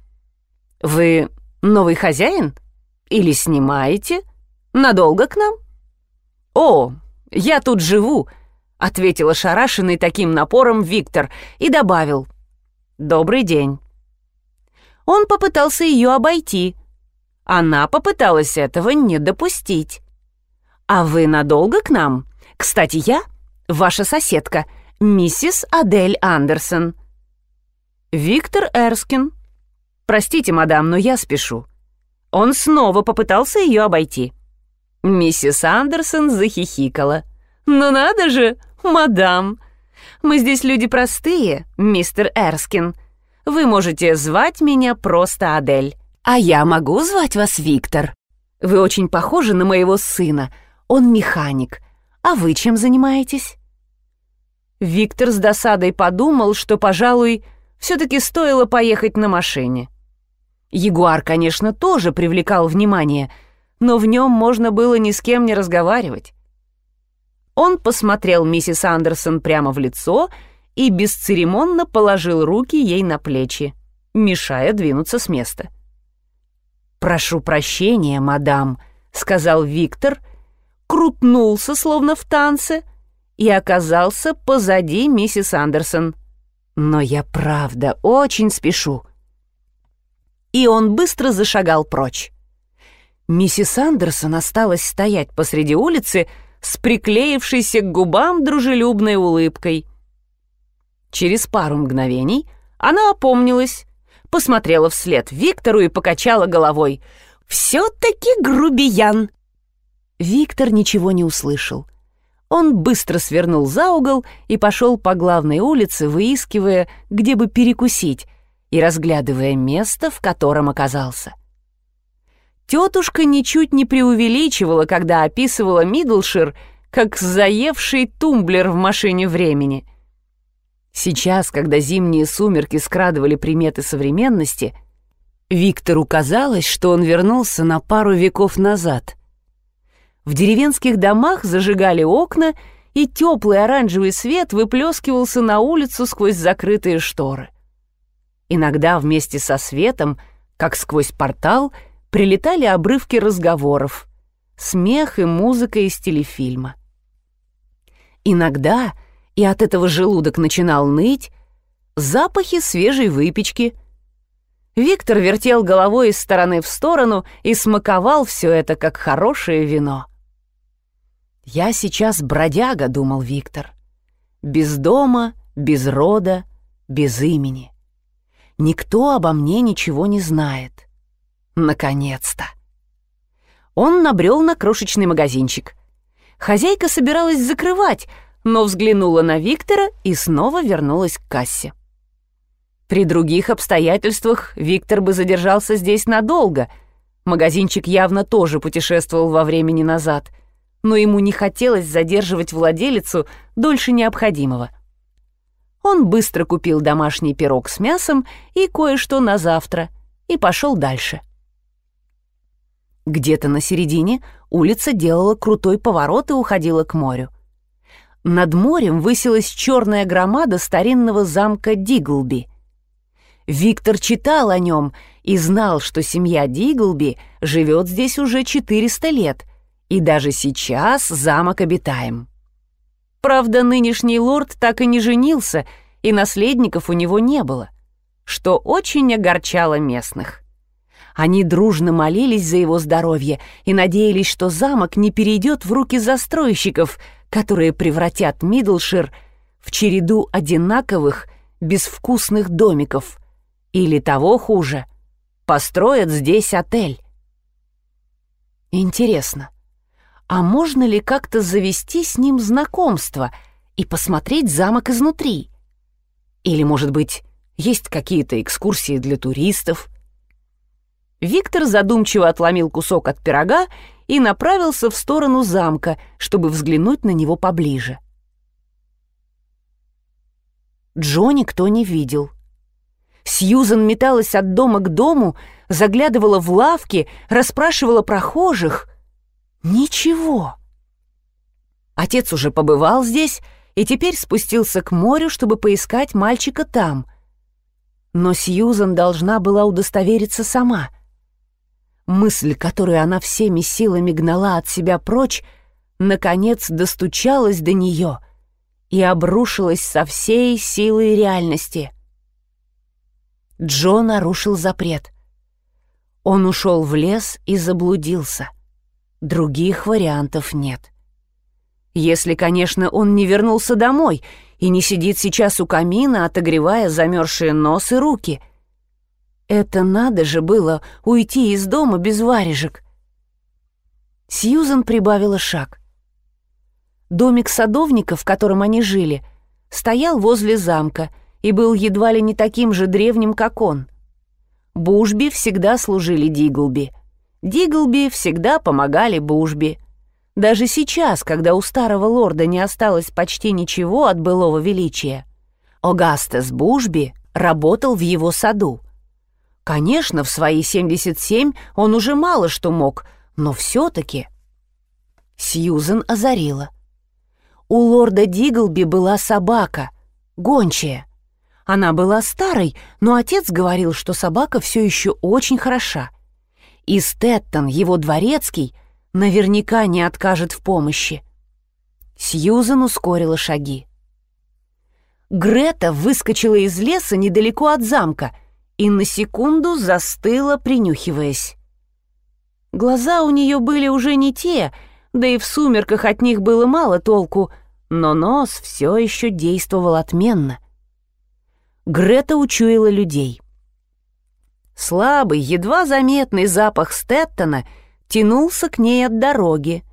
Вы новый хозяин? Или снимаете? Надолго к нам?» «О, я тут живу», — ответил ошарашенный таким напором Виктор и добавил. «Добрый день». Он попытался ее обойти. Она попыталась этого не допустить. «А вы надолго к нам? Кстати, я Ваша соседка, миссис Адель Андерсон». «Виктор Эрскин». «Простите, мадам, но я спешу». Он снова попытался ее обойти. Миссис Андерсон захихикала. «Ну надо же, мадам! Мы здесь люди простые, мистер Эрскин. Вы можете звать меня просто Адель. А я могу звать вас Виктор. Вы очень похожи на моего сына. Он механик. А вы чем занимаетесь?» Виктор с досадой подумал, что, пожалуй, все-таки стоило поехать на машине. Ягуар, конечно, тоже привлекал внимание, но в нем можно было ни с кем не разговаривать. Он посмотрел миссис Андерсон прямо в лицо и бесцеремонно положил руки ей на плечи, мешая двинуться с места. «Прошу прощения, мадам», — сказал Виктор — крутнулся, словно в танце, и оказался позади миссис Андерсон. «Но я правда очень спешу». И он быстро зашагал прочь. Миссис Андерсон осталась стоять посреди улицы с приклеившейся к губам дружелюбной улыбкой. Через пару мгновений она опомнилась, посмотрела вслед Виктору и покачала головой. «Все-таки грубиян!» Виктор ничего не услышал. Он быстро свернул за угол и пошел по главной улице, выискивая, где бы перекусить, и разглядывая место, в котором оказался. Тетушка ничуть не преувеличивала, когда описывала Мидлшир как заевший тумблер в машине времени. Сейчас, когда зимние сумерки скрадывали приметы современности, Виктору казалось, что он вернулся на пару веков назад — В деревенских домах зажигали окна, и теплый оранжевый свет выплескивался на улицу сквозь закрытые шторы. Иногда вместе со светом, как сквозь портал, прилетали обрывки разговоров, смех и музыка из телефильма. Иногда, и от этого желудок начинал ныть, запахи свежей выпечки. Виктор вертел головой из стороны в сторону и смаковал все это, как хорошее вино. «Я сейчас бродяга», — думал Виктор. «Без дома, без рода, без имени. Никто обо мне ничего не знает. Наконец-то!» Он набрел на крошечный магазинчик. Хозяйка собиралась закрывать, но взглянула на Виктора и снова вернулась к кассе. При других обстоятельствах Виктор бы задержался здесь надолго. Магазинчик явно тоже путешествовал во времени назад, но ему не хотелось задерживать владелицу дольше необходимого. Он быстро купил домашний пирог с мясом и кое-что на завтра и пошел дальше. Где-то на середине улица делала крутой поворот и уходила к морю. Над морем высилась черная громада старинного замка Диглби — Виктор читал о нем и знал, что семья Диглби живет здесь уже 400 лет, и даже сейчас замок обитаем. Правда, нынешний лорд так и не женился, и наследников у него не было, что очень огорчало местных. Они дружно молились за его здоровье и надеялись, что замок не перейдет в руки застройщиков, которые превратят Мидлшир в череду одинаковых, безвкусных домиков — или того хуже, построят здесь отель. Интересно, а можно ли как-то завести с ним знакомство и посмотреть замок изнутри? Или, может быть, есть какие-то экскурсии для туристов? Виктор задумчиво отломил кусок от пирога и направился в сторону замка, чтобы взглянуть на него поближе. Джо никто не видел — Сьюзан металась от дома к дому, заглядывала в лавки, расспрашивала прохожих. Ничего. Отец уже побывал здесь и теперь спустился к морю, чтобы поискать мальчика там. Но Сьюзан должна была удостовериться сама. Мысль, которую она всеми силами гнала от себя прочь, наконец достучалась до нее и обрушилась со всей силой реальности. Джо нарушил запрет. Он ушел в лес и заблудился. Других вариантов нет. Если, конечно, он не вернулся домой и не сидит сейчас у камина, отогревая замерзшие нос и руки. Это надо же было уйти из дома без варежек. Сьюзен прибавила шаг. Домик садовника, в котором они жили, стоял возле замка — и был едва ли не таким же древним, как он. Бушби всегда служили Диглби. Диглби всегда помогали Бушби. Даже сейчас, когда у старого лорда не осталось почти ничего от былого величия, Огастес Бушби работал в его саду. Конечно, в свои 77 он уже мало что мог, но все-таки... Сьюзен озарила. У лорда Диглби была собака, гончая — она была старой, но отец говорил, что собака все еще очень хороша. И Стэттон, его дворецкий, наверняка не откажет в помощи. Сьюзан ускорила шаги. Грета выскочила из леса недалеко от замка и на секунду застыла, принюхиваясь. Глаза у нее были уже не те, да и в сумерках от них было мало толку, но нос все еще действовал отменно. Грета учуяла людей. Слабый, едва заметный запах Стэттона тянулся к ней от дороги.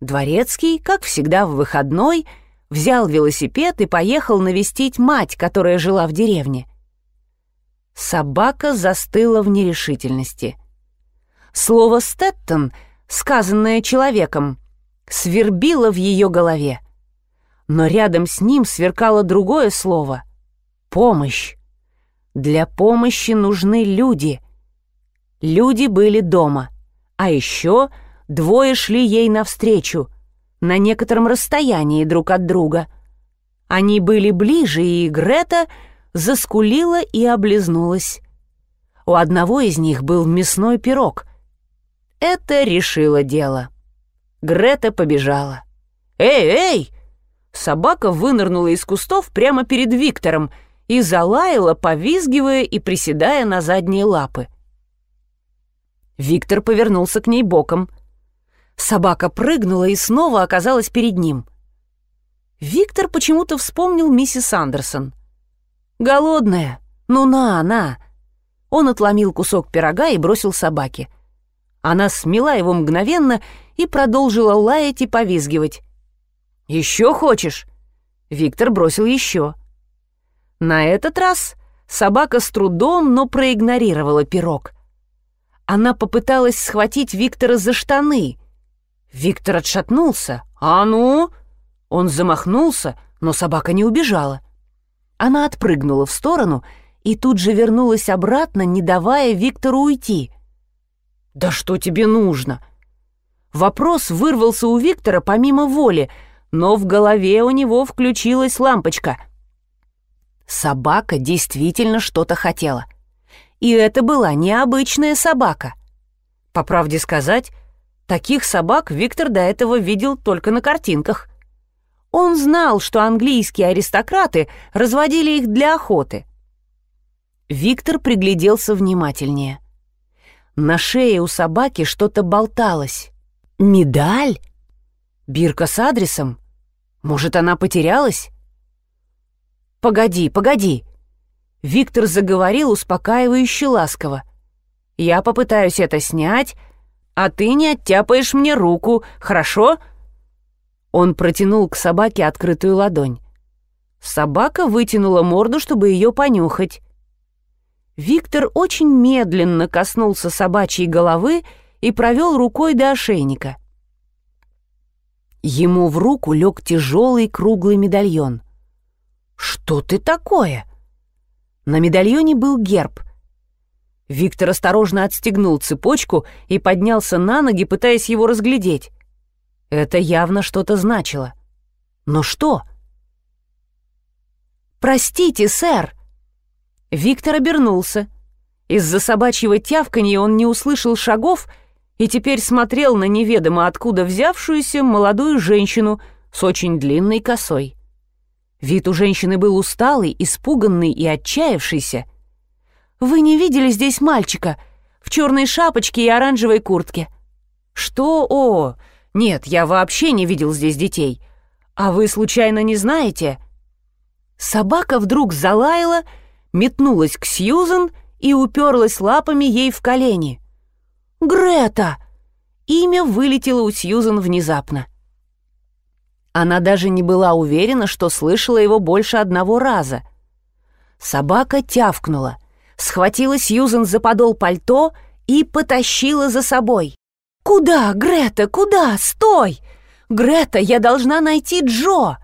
Дворецкий, как всегда в выходной, взял велосипед и поехал навестить мать, которая жила в деревне. Собака застыла в нерешительности. Слово «Стэттон», сказанное человеком, свербило в ее голове. Но рядом с ним сверкало другое слово — Помощь. Для помощи нужны люди. Люди были дома. А еще Двое шли ей навстречу, на некотором расстоянии друг от друга. Они были ближе, и Грета заскулила и облизнулась. У одного из них был мясной пирог. Это решило дело. Грета побежала. «Эй, эй!» Собака вынырнула из кустов прямо перед Виктором и залаяла, повизгивая и приседая на задние лапы. Виктор повернулся к ней боком. Собака прыгнула и снова оказалась перед ним. Виктор почему-то вспомнил миссис Андерсон. «Голодная? Ну на, на!» Он отломил кусок пирога и бросил собаке. Она смела его мгновенно и продолжила лаять и повизгивать. «Еще хочешь?» Виктор бросил еще. На этот раз собака с трудом, но проигнорировала пирог. Она попыталась схватить Виктора за штаны, Виктор отшатнулся. «А ну!» Он замахнулся, но собака не убежала. Она отпрыгнула в сторону и тут же вернулась обратно, не давая Виктору уйти. «Да что тебе нужно?» Вопрос вырвался у Виктора помимо воли, но в голове у него включилась лампочка. Собака действительно что-то хотела. И это была необычная собака. По правде сказать, Таких собак Виктор до этого видел только на картинках. Он знал, что английские аристократы разводили их для охоты. Виктор пригляделся внимательнее. На шее у собаки что-то болталось. Медаль? Бирка с адресом? Может, она потерялась? «Погоди, погоди!» Виктор заговорил успокаивающе ласково. «Я попытаюсь это снять, а ты не оттяпаешь мне руку, хорошо?» Он протянул к собаке открытую ладонь. Собака вытянула морду, чтобы ее понюхать. Виктор очень медленно коснулся собачьей головы и провел рукой до ошейника. Ему в руку лег тяжелый круглый медальон. «Что ты такое?» На медальоне был герб, Виктор осторожно отстегнул цепочку и поднялся на ноги, пытаясь его разглядеть. Это явно что-то значило. Но что? «Простите, сэр!» Виктор обернулся. Из-за собачьего тявканья он не услышал шагов и теперь смотрел на неведомо откуда взявшуюся молодую женщину с очень длинной косой. Вид у женщины был усталый, испуганный и отчаявшийся — «Вы не видели здесь мальчика в черной шапочке и оранжевой куртке?» «Что? О, нет, я вообще не видел здесь детей. А вы случайно не знаете?» Собака вдруг залаяла, метнулась к Сьюзен и уперлась лапами ей в колени. «Грета!» Имя вылетело у Сьюзен внезапно. Она даже не была уверена, что слышала его больше одного раза. Собака тявкнула — схватила Сьюзен за подол пальто и потащила за собой. «Куда, Грета, куда? Стой! Грета, я должна найти Джо!»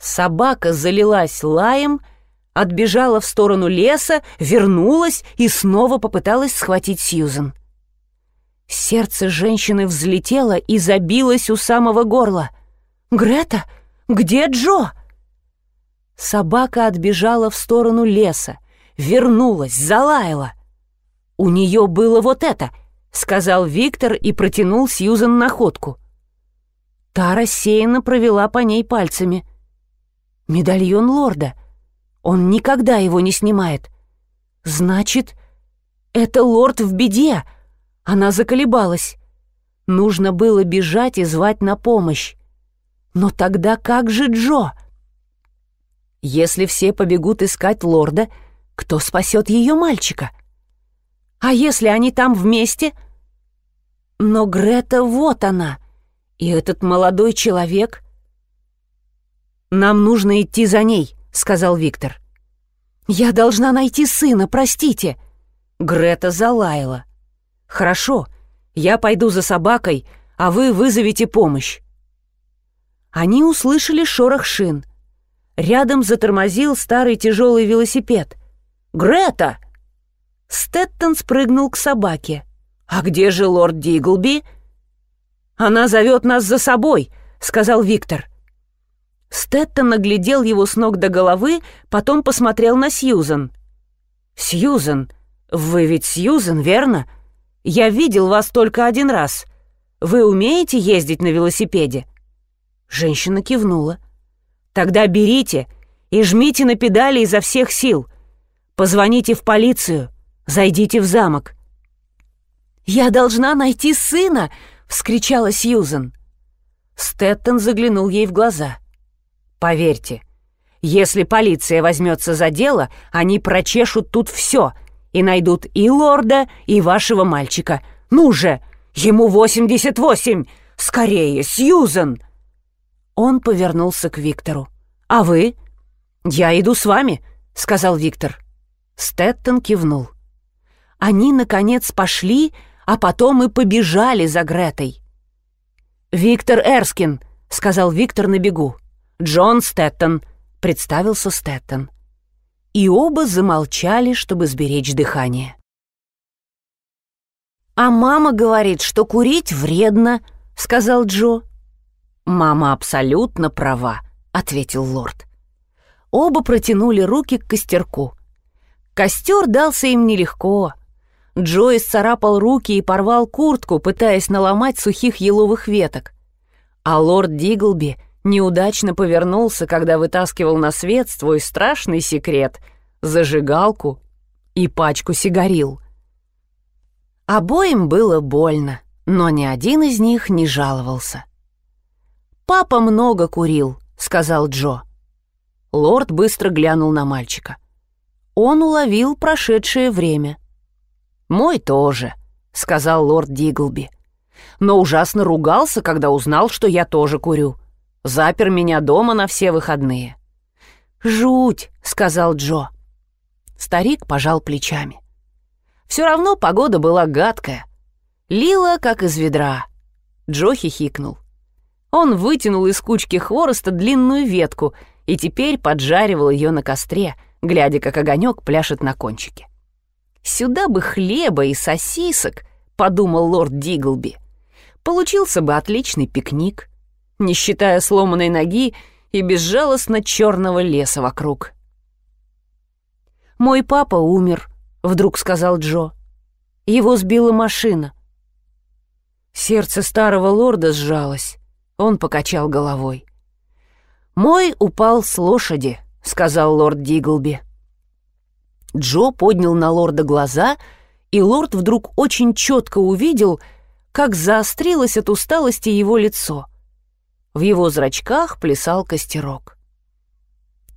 Собака залилась лаем, отбежала в сторону леса, вернулась и снова попыталась схватить Сьюзен. Сердце женщины взлетело и забилось у самого горла. «Грета, где Джо?» Собака отбежала в сторону леса, вернулась, залаяла. «У нее было вот это», — сказал Виктор и протянул Сьюзан находку. Та рассеянно провела по ней пальцами. «Медальон лорда. Он никогда его не снимает. Значит, это лорд в беде». Она заколебалась. Нужно было бежать и звать на помощь. Но тогда как же Джо? Если все побегут искать лорда, — кто спасет ее мальчика? А если они там вместе? Но Грета вот она, и этот молодой человек. «Нам нужно идти за ней», — сказал Виктор. «Я должна найти сына, простите». Грета залаяла. «Хорошо, я пойду за собакой, а вы вызовите помощь». Они услышали шорох шин. Рядом затормозил старый тяжелый велосипед. Грета!» Стэттон спрыгнул к собаке. «А где же лорд Диглби?» «Она зовет нас за собой», — сказал Виктор. Стэттон наглядел его с ног до головы, потом посмотрел на Сьюзан. «Сьюзан, вы ведь Сьюзан, верно? Я видел вас только один раз. Вы умеете ездить на велосипеде?» Женщина кивнула. «Тогда берите и жмите на педали изо всех сил. Позвоните в полицию, зайдите в замок». «Я должна найти сына!» — вскричала Сьюзан. Стэттон заглянул ей в глаза. «Поверьте, если полиция возьмется за дело, они прочешут тут все и найдут и лорда, и вашего мальчика. Ну же, ему восемьдесят восемь! Скорее, Сьюзан!» Он повернулся к Виктору. «А вы?» «Я иду с вами», — сказал Виктор. Стэттон кивнул. Они, наконец, пошли, а потом и побежали за Гретой. «Виктор Эрскин», — сказал Виктор на бегу. «Джон Стэттон», — представился Стэттон. И оба замолчали, чтобы сберечь дыхание. «А мама говорит, что курить вредно», — сказал Джо. «Мама абсолютно права», — ответил лорд. Оба протянули руки к костерку. Костер дался им нелегко. Джо исцарапал руки и порвал куртку, пытаясь наломать сухих еловых веток. А лорд Диглби неудачно повернулся, когда вытаскивал на свет свой страшный секрет — зажигалку и пачку сигарил. Обоим было больно, но ни один из них не жаловался. «Папа много курил», — сказал Джо. Лорд быстро глянул на мальчика. Он уловил прошедшее время — «Мой тоже», — сказал лорд Диглби. «Но ужасно ругался, когда узнал, что я тоже курю. Запер меня дома на все выходные». «Жуть», — сказал Джо. Старик пожал плечами. Все равно погода была гадкая. Лила, как из ведра. Джо хихикнул. Он вытянул из кучки хвороста длинную ветку и теперь поджаривал ее на костре, глядя, как огонек пляшет на кончике. «Сюда бы хлеба и сосисок», — подумал лорд Диглби. «Получился бы отличный пикник, не считая сломанной ноги и безжалостно черного леса вокруг». «Мой папа умер», — вдруг сказал Джо. «Его сбила машина». Сердце старого лорда сжалось. Он покачал головой. «Мой упал с лошади», — сказал лорд Диглби. Джо поднял на лорда глаза, и лорд вдруг очень четко увидел, как заострилось от усталости его лицо. В его зрачках плясал костерок.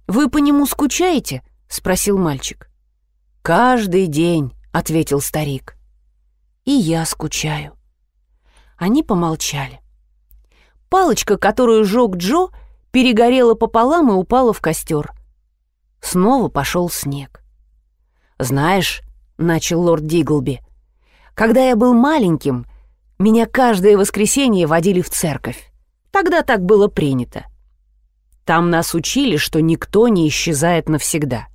«Вы по нему скучаете?» — спросил мальчик. «Каждый день», — ответил старик. «И я скучаю». Они помолчали. Палочка, которую жег Джо, перегорела пополам и упала в костер. Снова пошел снег. «Знаешь», — начал лорд Диглби, — «когда я был маленьким, меня каждое воскресенье водили в церковь. Тогда так было принято. Там нас учили, что никто не исчезает навсегда.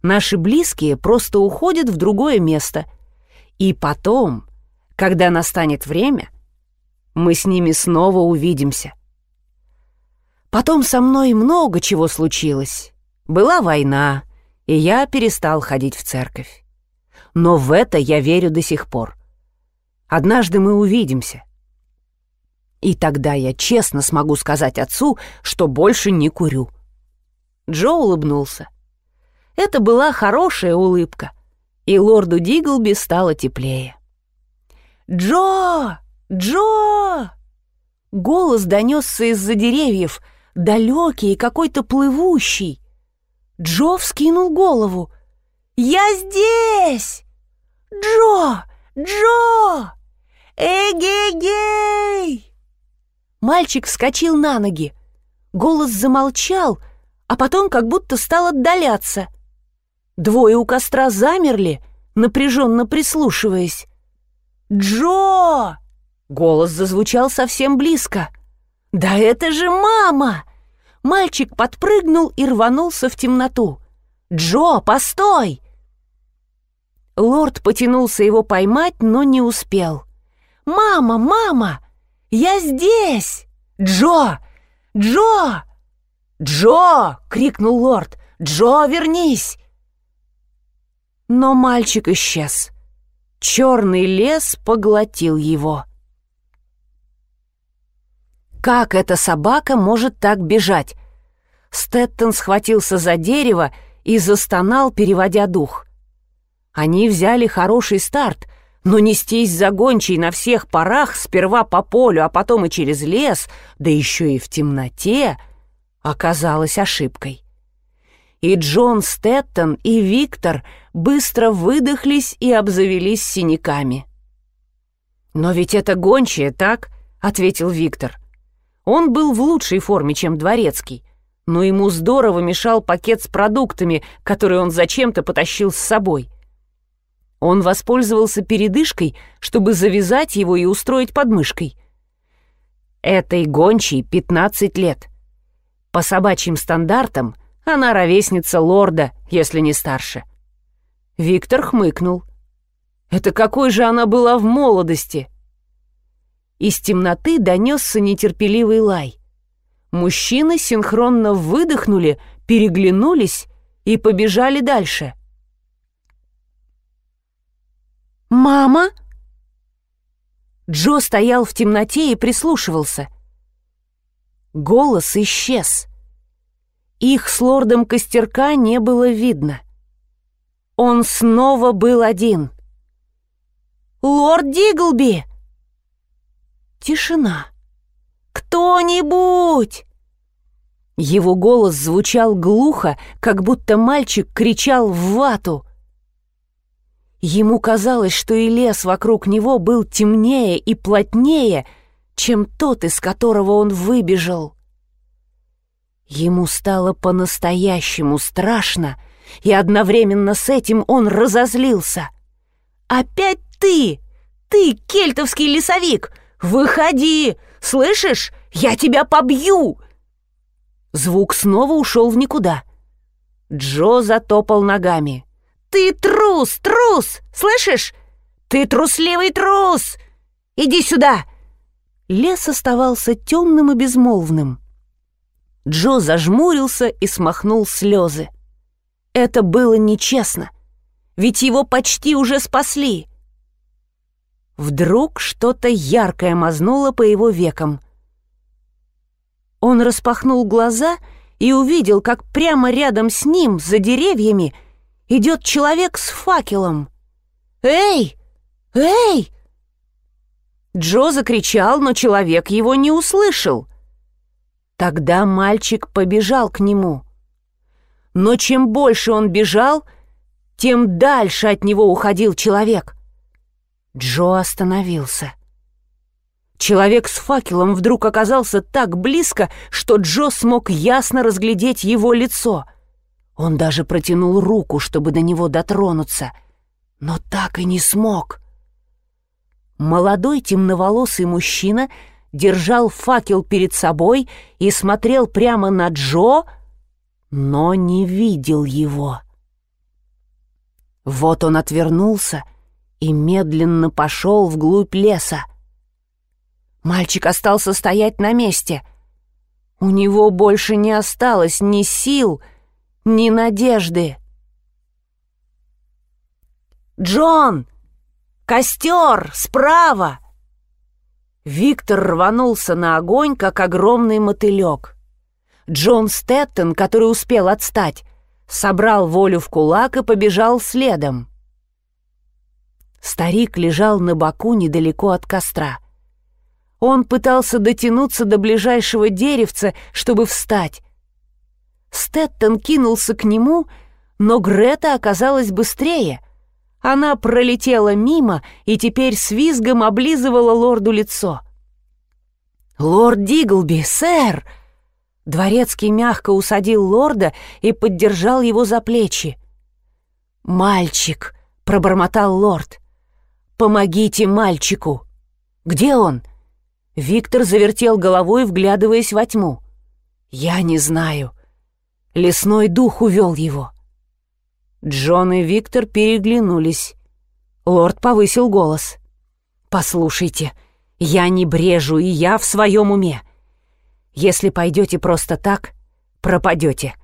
Наши близкие просто уходят в другое место. И потом, когда настанет время, мы с ними снова увидимся. Потом со мной много чего случилось. Была война, и я перестал ходить в церковь. Но в это я верю до сих пор. Однажды мы увидимся. И тогда я честно смогу сказать отцу, что больше не курю. Джо улыбнулся. Это была хорошая улыбка, и лорду Диглби стало теплее. «Джо! Джо!» Голос донесся из-за деревьев, далекий и какой-то плывущий. Джо вскинул голову. «Я здесь! Джо! Джо! Эгегей!» Мальчик вскочил на ноги. Голос замолчал, а потом как будто стал отдаляться. Двое у костра замерли, напряженно прислушиваясь. «Джо!» Голос зазвучал совсем близко. «Да это же мама!» Мальчик подпрыгнул и рванулся в темноту. «Джо, постой!» Лорд потянулся его поймать, но не успел. «Мама, мама! Я здесь! Джо! Джо!» «Джо!» — крикнул лорд. «Джо, вернись!» Но мальчик исчез. Черный лес поглотил его. Как эта собака может так бежать? Стэттон схватился за дерево и застонал, переводя дух. Они взяли хороший старт, но нестись за гончей на всех парах, сперва по полю, а потом и через лес, да еще и в темноте, оказалось ошибкой. И Джон Стэттон, и Виктор быстро выдохлись и обзавелись синяками. «Но ведь это гончая, так?» — ответил Виктор. Он был в лучшей форме, чем Дворецкий, но ему здорово мешал пакет с продуктами, который он зачем-то потащил с собой — он воспользовался передышкой, чтобы завязать его и устроить подмышкой. Этой гончей 15 лет. По собачьим стандартам она ровесница лорда, если не старше. Виктор хмыкнул. Это какой же она была в молодости? Из темноты донесся нетерпеливый лай. Мужчины синхронно выдохнули, переглянулись и побежали дальше — «Мама?» Джо стоял в темноте и прислушивался. Голос исчез. Их с лордом Костерка не было видно. Он снова был один. «Лорд Диглби!» Тишина. «Кто-нибудь!» Его голос звучал глухо, как будто мальчик кричал в вату — Ему казалось, что и лес вокруг него был темнее и плотнее, чем тот, из которого он выбежал. Ему стало по-настоящему страшно, и одновременно с этим он разозлился. «Опять ты! Ты, кельтовский лесовик! Выходи! Слышишь? Я тебя побью!» Звук снова ушел в никуда. Джо затопал ногами. «Ты трус, трус! Слышишь? Ты трусливый трус! Иди сюда!» Лес оставался темным и безмолвным. Джо зажмурился и смахнул слезы. Это было нечестно, ведь его почти уже спасли. Вдруг что-то яркое мазнуло по его векам. Он распахнул глаза и увидел, как прямо рядом с ним, за деревьями, идет человек с факелом. «Эй! Эй!» Джо закричал, но человек его не услышал. Тогда мальчик побежал к нему. Но чем больше он бежал, тем дальше от него уходил человек. Джо остановился. Человек с факелом вдруг оказался так близко, что Джо смог ясно разглядеть его лицо — он даже протянул руку, чтобы до него дотронуться, но так и не смог. Молодой темноволосый мужчина держал факел перед собой и смотрел прямо на Джо, но не видел его. Вот он отвернулся и медленно пошел вглубь леса. Мальчик остался стоять на месте. У него больше не осталось ни сил, ни надежды. «Джон! Костер! Справа!» Виктор рванулся на огонь, как огромный мотылек. Джон Стэттон, который успел отстать, собрал волю в кулак и побежал следом. Старик лежал на боку недалеко от костра. Он пытался дотянуться до ближайшего деревца, чтобы встать, Стэттон кинулся к нему, но Грета оказалась быстрее. Она пролетела мимо и теперь с визгом облизывала лорду лицо. «Лорд Диглби, сэр!» Дворецкий мягко усадил лорда и поддержал его за плечи. «Мальчик!» — пробормотал лорд. «Помогите мальчику!» «Где он?» Виктор завертел головой, вглядываясь во тьму. «Я не знаю. Лесной дух увел его. Джон и Виктор переглянулись. Лорд повысил голос. «Послушайте, Я не брежу, и я в своем уме. Если пойдете просто так, пропадете.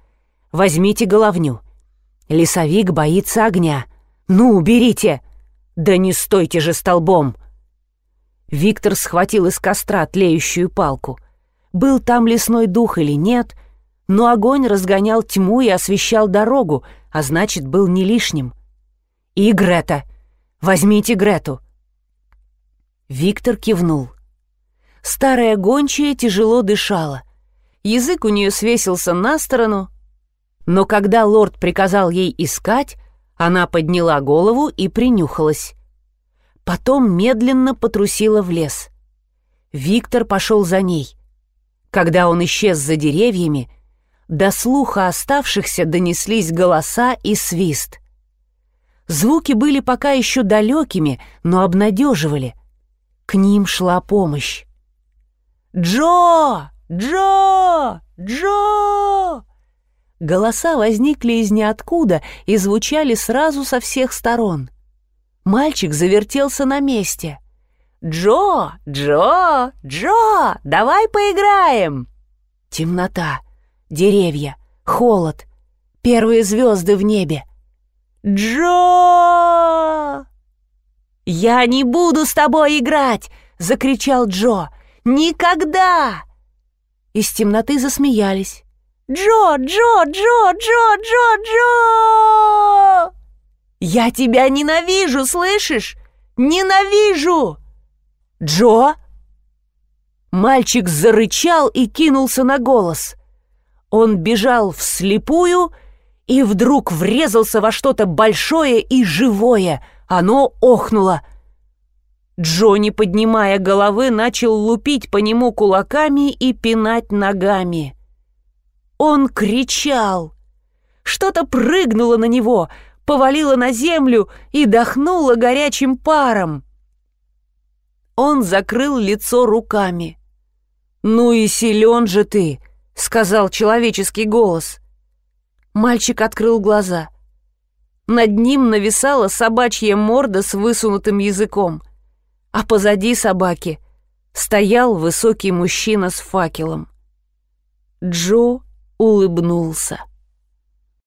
Возьмите головню. Лесовик боится огня. Ну, уберите! Да не стойте же столбом!» Виктор схватил из костра тлеющую палку. Был там лесной дух или нет, но огонь разгонял тьму и освещал дорогу, а значит, был не лишним. «И Грета! Возьмите Грету!» Виктор кивнул. Старая гончая тяжело дышала. Язык у нее свесился на сторону, но когда лорд приказал ей искать, она подняла голову и принюхалась. Потом медленно потрусила в лес. Виктор пошел за ней. Когда он исчез за деревьями, до слуха оставшихся донеслись голоса и свист. Звуки были пока еще далекими, но обнадеживали. К ним шла помощь. «Джо! Джо! Джо!» Голоса возникли из ниоткуда и звучали сразу со всех сторон. Мальчик завертелся на месте. «Джо! Джо! Джо! Давай поиграем!» Темнота, деревья, холод, первые звезды в небе. «Джо!» «Я не буду с тобой играть!» — закричал Джо. Никогда!» Из темноты засмеялись. «Джо! Джо! Джо! Джо! Джо! Джо!» «Я тебя ненавижу, слышишь? Ненавижу!» «Джо!» Мальчик зарычал и кинулся на голос. Он бежал вслепую и вдруг врезался во что-то большое и живое. Оно охнуло — Джонни, поднимая головы, начал лупить по нему кулаками и пинать ногами. Он кричал. Что-то прыгнуло на него, повалило на землю и дохнуло горячим паром. Он закрыл лицо руками. «Ну и силен же ты!» — сказал человеческий голос. Мальчик открыл глаза. Над ним нависала собачья морда с высунутым языком а позади собаки стоял высокий мужчина с факелом. Джо улыбнулся.